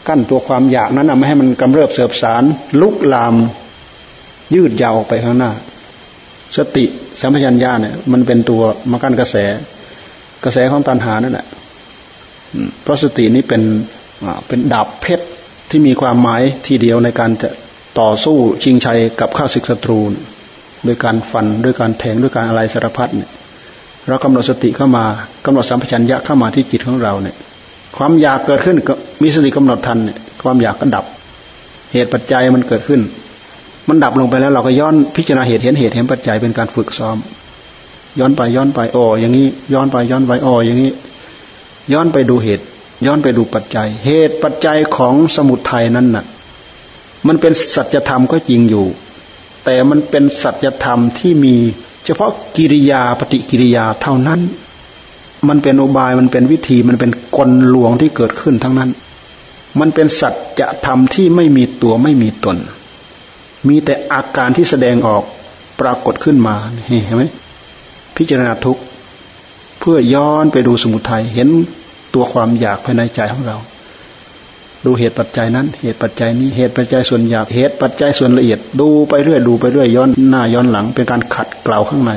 กั้นตัวความอยากนั้นไม่ให้มันกำเริบเสบสาร ลุกลามยืดยาวออกไปข้างหน้า สติสัมปชัญญะเนี่ยมันเป็นตัวมากั้นกระแส กระแสของตัณหานั่นแหละเพราะสตินี้เป็นเป็นดาบเพชร ที่มีความหมายทีเดียวในการจะต่อสู้ชิงชัยกับข้าศึกศัตรูโดยการฟันด้วยการแทงด้วยการอะไรสารพัดเนี่ยเรากำหนดสติเข้ามากำหนดสัมปชัญญะเข้ามาที่จิตของเราเนี่ย ความอยากเกิดขึ้นมีสติกำหนดทันเนี่ยความอยากก็ดับ เหตุปัจจัยมันเกิดขึ้น มันดับลงไปแล้วเราก็ย้อนพิจารณาเหตุเห็นเหตุเห็นปัจจัยเป็นการฝึกซ้อม ย้อนไปย้อนไปอ๋ออย่างนี้ย้อนไปย้อนไปอ๋ออย่างนี้ ย้อนไปดูเหตุ ย้อนไปดูปัจจัย เหตุปัจจัยของสมุทัยนั้นน่ะ มันเป็นสัจธรรมก็จริงอยู่ แต่มันเป็นสัจธรรมที่มีเฉพาะกิริยาปฏิกิริยาเท่านั้น มันเป็นอุบายมันเป็นวิธีมันเป็นกลลวงที่เกิดขึ้นทั้งนั้น มันเป็นสัจธรรมที่ไม่มีตัวไม่มีตน มีแต่อาการที่แสดงออกปรากฏขึ้นมาเห็นไหมพิจารณาทุกเพื่อย้อนไปดูสมุทัยเห็น ตัวความอยากภายในใจของเรา ดูเหตุปัจจัยนั้น เหตุปัจจัยนี้เหตุปัจจัยส่วนอยากเหตุปัจจัยส่วนละเอียด ดูไปเรื่อยดูไปเรื่อยย้อนหน้าย้อนหลัง เป็นการขัดเกลาข้างใน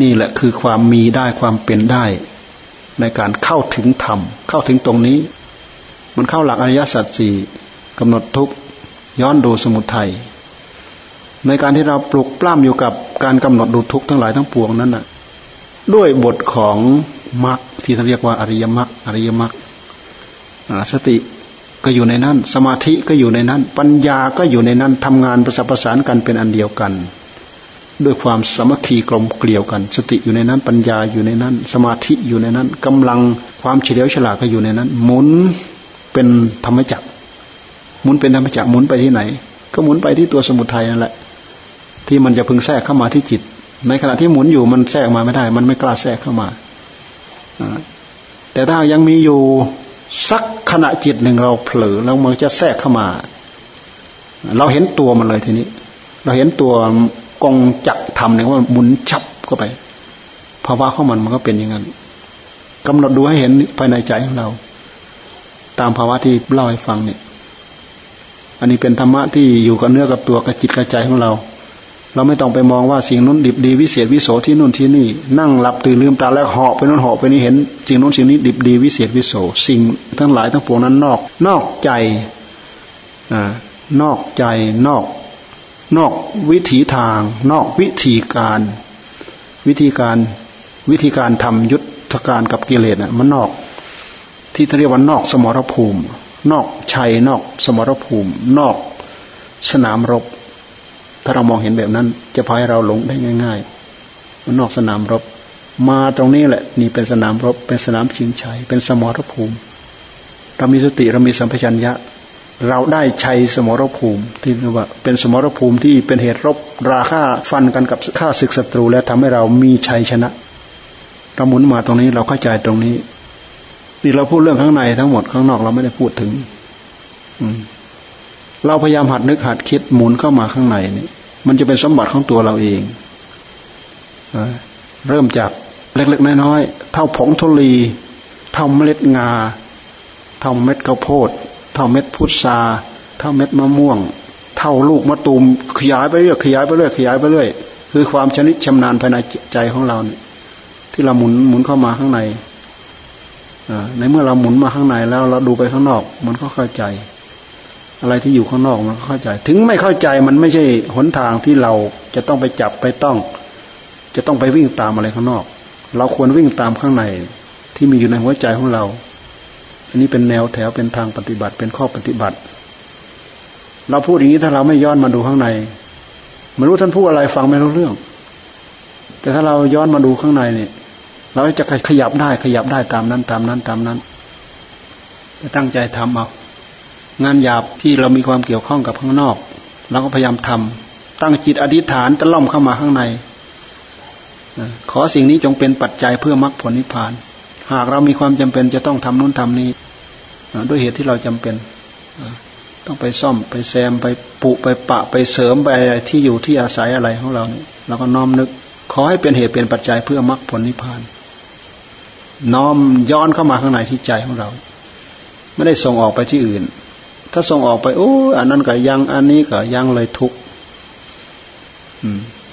นี่แหละคือความมีได้ความเป็นได้ ในการเข้าถึงธรรมเข้าถึงตรงนี้ มันเข้าหลักอริยสัจสี่กำหนดทุกย้อนดูสมุทัยในการที่เราปลุกปล้ำอยู่กับการกำหนดดูทุกทั้งหลายทั้งปวงนั้นน่ะ ด้วยบทของ มรรคที่เขาเรียกว่าอริยมรรคอริยมรรคสติก็อยู่ในนั้น สมาธิก็อยู่ในนั้น ปัญญาก็อยู่ในนั้นทำงานประสานประสานกันเป็นอันเดียวกัน ด้วยความสมัคคีกลมเกลียวกัน สติอยู่ในนั้น ปัญญาอยู่ในนั้น สมาธิอยู่ในนั้นกำลังความเฉลียวฉลาดก็อยู่ในนั้น หมุนเป็นธรรมจักรหมุนเป็นธรรมจักรหมุนไปที่ไหน ก็หมุนไปที่ตัวสมุทัยนั่นแหละ ที่มันจะพึงแทรกเข้ามาที่จิต ในขณะที่หมุนอยู่มันแทรกมาไม่ได้ มันไม่กล้าแทรกเข้ามา แต่ถ้ายังมีอยู่สักขณะจิตหนึ่งเราเผลอแล้วมันจะแทรกเข้ามา เราเห็นตัวมันเลยทีนี้ เราเห็นตัวกองจักทำเนี่ยว่าหมุนชับเข้าไปภาวะของมันมันก็เป็นอย่างนั้นกำหนดดูให้เห็นภายในใจของเรา ตามภาวะที่เล่าให้ฟังเนี่ย อันนี้เป็นธรรมะที่อยู่กับเนื้อกับตัวกับจิตกับใจของเรา เราไม่ต้องไปมองว่าสิ่งนู้นดิบดีวิเศษวิโสที่นู่นที่นี่ นั่งหลับตื่นลืมตาแล้วเหาะไปนู่นเหาะไปนี่เห็นสิ่งนู้นสิ่งนี้ดิบดีวิเศษวิโสสิ่งทั้งหลายทั้งปวงนั้นนอก นอกใจอ่านอกใจนอก นอกวิถีทาง นอกวิธีการ วิธีการวิธีการทำยุทธการกับกิเลสอะมันนอก ที่เรียกว่านอกสมรภูมิ นอกชัยนอกสมรภูมิ นอกสนามรบ ถ้าเรามองเห็นแบบนั้น จะพาให้เราหลงได้ง่าย ๆ มันนอกสนามรบ มาตรงนี้แหละ นี่เป็นสนามรบ เป็นสนามชิงชัย เป็นสมรภูมิ เรามีสติเรามีสัมปชัญญะ เราได้ชัยสมรภูมิ ที่เรียกว่า เป็นสมรภูมิที่เป็นเหตุรบ ราฆ่าฟันกันกับฆ่าศึกศัตรู และทำให้เรามีชัยชนะ เราหมุนมาตรงนี้เราเข้าใจตรงนี้นี่เราพูดเรื่องข้างในทั้งหมดข้างนอกเราไม่ได้พูดถึง อืม เราพยายามหัดนึกหัดคิดหมุนเข้ามาข้างในนี่มันจะเป็นสมบัติของตัวเราเองเริ่มจากเล็กๆน้อยๆเท่าผงทุลีเท่าเมล็ดงาเท่าเม็ดข้าวโพดเท่าเม็ดพุทราเท่าเม็ดมะม่วง เท่าลูกมะตูมขยายไปเรื่อยขยายไปเรื่อยขยายไปเรื่อยคือความชนิดชำนาญภายในใจของเราเนี่ย ที่เราหมุนหมุนเข้ามาข้างในในเมื่อเราหมุนมาข้างในแล้วเราดูไปข้างนอก มันก็เข้าใจ อะไรที่อยู่ข้างนอกมันเข้าใจ ถึงไม่เข้าใจมันไม่ใช่หนทางที่เราจะต้องไปจับไปต้อง จะต้องไปวิ่งตามอะไรข้างนอก เราควรวิ่งตามข้างในที่มีอยู่ในหัวใจของเรา อันนี้เป็นแนวแถวเป็นทางปฏิบัติเป็นข้อปฏิบัติ เราพูดอย่างนี้ถ้าเราไม่ย้อนมาดูข้างในไม่รู้ท่านพูดอะไรฟังไม่รู้เรื่อง แต่ถ้าเราย้อนมาดูข้างในเนี่ย เราจะขยับได้ขยับได้ตามนั้นตามนั้นตามนั้นตั้งใจทำเอา งานหยาบที่เรามีความเกี่ยวข้องกับข้างนอกเราก็พยายามทำตั้งจิตอธิษฐานตะล่อมเข้ามาข้างในขอสิ่งนี้จงเป็นปัจจัยเพื่อมรรคผลนิพพาน หากเรามีความจำเป็นจะต้องทำนู้นทำนี้ด้วยเหตุที่เราจำเป็นต้องไปซ่อมไปแซมไปปุไปปะไปเสริมไปที่อยู่ที่อาศัยอะไรของเราเนี่ยเราก็น้อมนึก ขอให้เป็นเหตุเป็นปัจจัยเพื่อมรรคผลนิพพาน น้อมย้อนเข้ามาข้างในที่ใจของเรา ไม่ได้ส่งออกไปที่อื่น ถ้าส่งออกไปโอ้อันนั้นก็ยัง อันนี้ก็ยังเลยทุก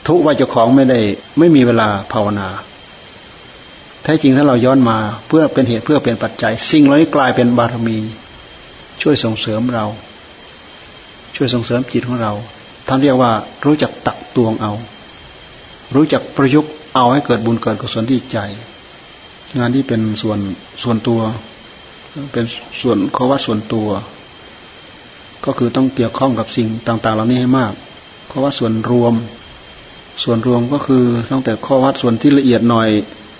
ทุกว่าเจ้าของไม่ได้ ไม่มีเวลาภาวนาแท้จริงถ้าเราย้อนมาเพื่อเป็นเหตุเพื่อเป็นปัจจัย สิ่งเหล่านี้กลายเป็นบารมี ช่วยส่งเสริมเรา ช่วยส่งเสริมจิตของเราท่านเรียกว่ารู้จักตักตวงเอา รู้จักประยุกต์เอาให้เกิดบุญเกิดกุศลที่ใจ งานที่เป็นส่วนส่วนตัว เป็นส่วนขวัดส่วนตัว ก็คือต้องเกี่ยวข้องกับสิ่งต่าง ๆ เหล่านี้ให้มากข้อวัดส่วนรวม ส่วนรวมก็คือตั้งแต่ข้อวัดส่วนที่ละเอียดหน่อย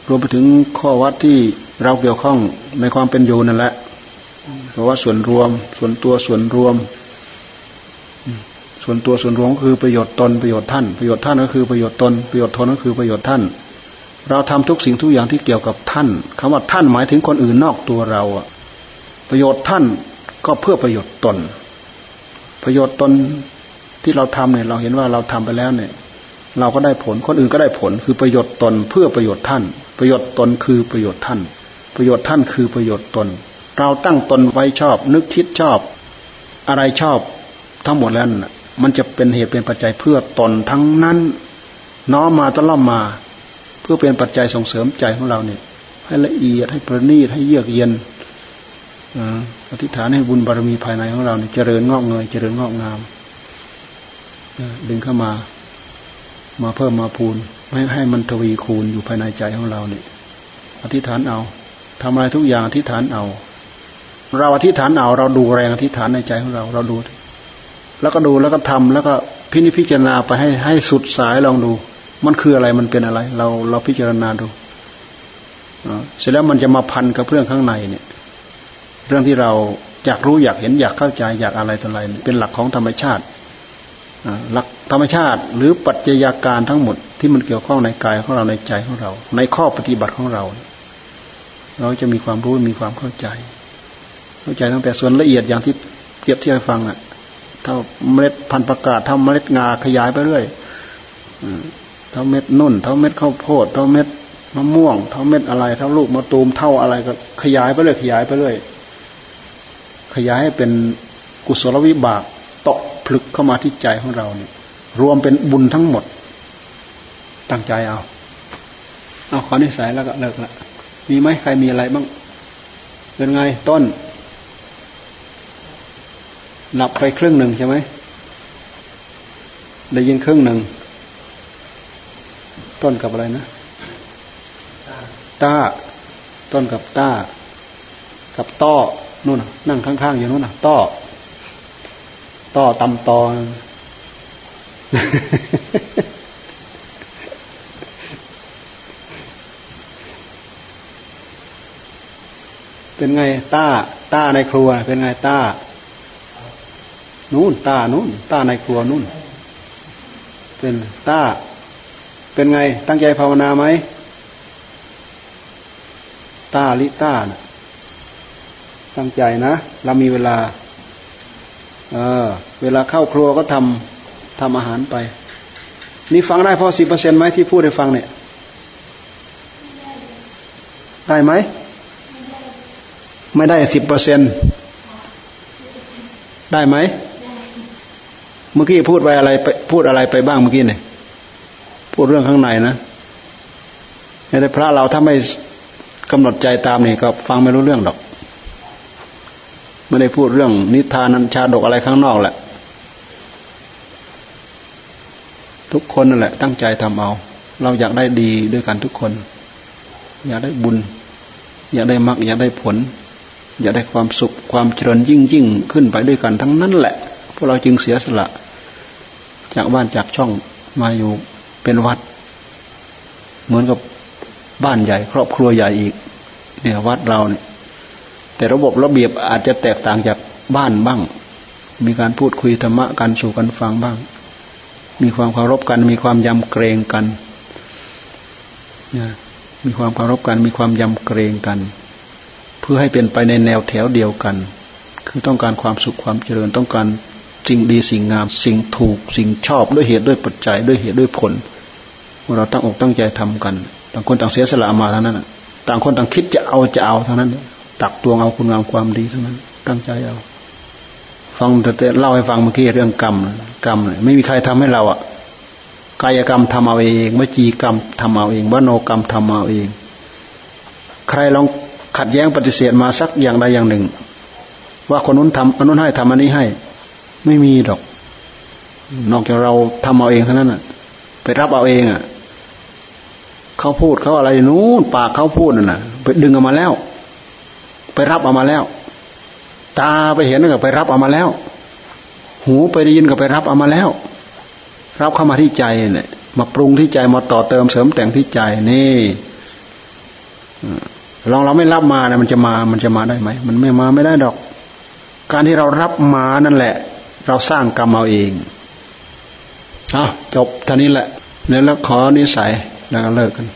รวมไปถึงข้อวัดที่เราเกี่ยวข้องในความเป็นอยู่นั่นแหละ เพราะว่าส่วนรวม ส่วนตัวส่วนรวม ส่วนตัวส่วนรวมก็คือประโยชน์ตนประโยชน์ท่าน ประโยชน์ท่านก็คือประโยชน์ตนประโยชน์ตนก็คือประโยชน์ท่าน เราทำทุกสิ่งทุกอย่างที่เกี่ยวกับท่านคำว่าท่านหมายถึงคนอื่นนอกตัวเราอะประโยชน์ท่านก็เพื่อประโยชน์ตน ประโยชน์ตนที่เราทำเนี่ยเราเห็นว่าเราทำไปแล้วเนี่ย เราก็ได้ผลคนอื่นก็ได้ผล คือประโยชน์ตนเพื่อประโยชน์ท่าน ประโยชน์ตนคือประโยชน์ท่าน ประโยชน์ท่านคือประโยชน์ตน เราตั้งตนไว้ชอบ นึกคิดชอบ อะไรชอบทั้งหมดแล้วมันจะเป็นเหตุเป็นปัจจัยเพื่อตนทั้งนั้น น้อมมาตล่อมมา เพื่อเป็นปัจจัยส่งเสริมใจของเราเนี่ย ให้ละเอียดให้ประณีตให้เยือกเย็น อธิษฐานให้บุญบารมีภายในของเราเนี่ยเจริญงอกเงยเจริญงอกงามดึงเข้ามา มาเพิ่มมาพูนไม่ให้มันทวีคูณอยู่ภายในใจของเราเนี่ยอธิษฐานเอาทำอะไรทุกอย่างอธิษฐานเอา เราอธิษฐานเอา เราดูแรงอธิษฐานในใจของเรา เราดู แล้วก็ดูแล้วก็ทำแล้วก็พินิจพิจารณาไปให้ให้สุดสายลองดู มันคืออะไรมันเป็นอะไร เราเราพิจารณาดูเสร็จแล้วมันจะมาพันกับเรื่องข้างในเนี่ย เรื่องที่เราอยากรู้อยากเห็นอยากเข้าใจอยากอะไรต่ออะไร เป็นหลักของธรรมชาติหลักธรรมชาติ หรือปัจจัยาการทั้งหมดที่มันเกี่ยวข้องในกายของเราในใจของเรา ในข้อปฏิบัติของเรา เราจะมีความรู้มีความเข้าใจ เข้าใจตั้งแต่ส่วนละเอียดอย่างที่เปรียบเทียบฟังอะเท่าเมล็ดพันธุ์ประกาศเท่าเมล็ดงาขยายไปเรื่อยเท่าเม็ดนุ่นเท่าเม็ดข้าวโพดเท่าเม็ดมะม่วงเท่าเม็ดอะไรเท่าลูกมะตูมเท่าอะไรก็ขยายไปเรื่อยขยายไปเรื่อย ขยายให้เป็นกุศลวิบากตกผลึกเข้ามาที่ใจของเราเนี่ย รวมเป็นบุญทั้งหมด ตั้งใจเอา เอาขอนิสัยแล้วก็เลิกละมีไหมใครมีอะไรบ้าง เป็นไงต้น หลับไปครึ่งหนึ่งใช่ไหมได้ยินครึ่งหนึ่ง ต้นกับอะไรนะต้า ต้นกับต้า กับต้อ นู่นนั่งข้างๆอยู่นู่นน่ะต้อต้อตำตอเป็นไงต้าต้าในครัว เป็นไงต้านู่นต้านู่นต้าในครัวนู่น เป็นต้า เป็นไง ตั้งใจภาวนาไหมต้าลิต้านะ ตั้งใจนะ เรามีเวลา เออ เวลาเข้าครัวก็ทำทำอาหารไป นี่ฟังได้พอสิบเปอร์เซ็นไหมที่พูดให้ฟังเนี่ย ได้ไหม ไม่ได้สิบเปอร์เซ็นได้ไหม เมื่อกี้พูดไปอะไรไปพูดอะไรไปบ้างเมื่อกี้เนี่ย พูดเรื่องข้างในนะแต่พระเราถ้าไม่กำหนดใจตามนี่ก็ฟังไม่รู้เรื่องหรอก ไม่ได้พูดเรื่องนิทานันชาดกอะไรข้างนอกแหละ ทุกคนนั่นแหละ ตั้งใจทำเอา เราอยากได้ดีด้วยกันทุกคน อยากได้บุญ อยากได้มรรคอยากได้ผล อยากได้ความสุขความเจริญยิ่งยิ่งขึ้นไปด้วยกันทั้งนั้นแหละ พวกเราจึงเสียสละ จากบ้านจากช่องมาอยู่เป็นวัด เหมือนกับบ้านใหญ่ ครอบครัวใหญ่อีก เนี่ยวัดเราเนี่ย แต่ระบบระเบียบอาจจะแตกต่างจากบ้านบ้าง มีการพูดคุยธรรมะกันสู่กันฟังบ้าง มีความเคารพกัน มีความยำเกรงกันมีความเคารพกัน มีความยำเกรงกัน เพื่อให้เป็นไปในแนวแถวเดียวกัน คือต้องการความสุขความเจริญต้องการสิ่งดีสิ่งงาม สิ่งถูก สิ่งชอบด้วยเหตุด้วยปัจจัยด้วยเหตุด้วยผลเราตั้งอกตั้งใจทำกัน ต่างคนต่างเสียสละมาเท่านั้นต่างคนต่างคิดจะเอาจะเอาเท่านั้น ตักตวงเอาคุณงามความดีเท่านั้น ตั้งใจเอา ฟังแต่เล่าให้ฟังเมื่อกี้เรื่องกรรมกรรมไม่มีใครทำให้เราอะกายกรรมทำเอาเองวจีกรรมทำเอาเองวโนกรรมทำเอาเอง ใครลองขัดแย้งปฏิเสธมาสักอย่างใดอย่างหนึ่ง ว่าคนนู้นทำอันนู้นให้ทำอันนี้ให้ ไม่มีดอก นอกจากเราทำเอาเองเท่านั้นอะ ไปรับเอาเองอะเขาพูดเขาอะไรนู้นปากเขาพูดน่ะไปดึงออกมาแล้ว ไปรับเอามาแล้ว ตาไปเห็นก็ไปรับเอามาแล้ว หูไปได้ยินก็ไปรับเอามาแล้ว รับเข้ามาที่ใจเนี่ยมาปรุงที่ใจมาต่อเติมเสริมแต่งที่ใจนี่ลองเราไม่รับมานะมันจะมามันจะมาได้ไหมมันไม่มาไม่ได้ดอก การที่เรารับมานั่นแหละ เราสร้างกรรมเอาเองเอาจบท่านี้แหละแล้วขอนิสัยแล้วก็เลิกกัน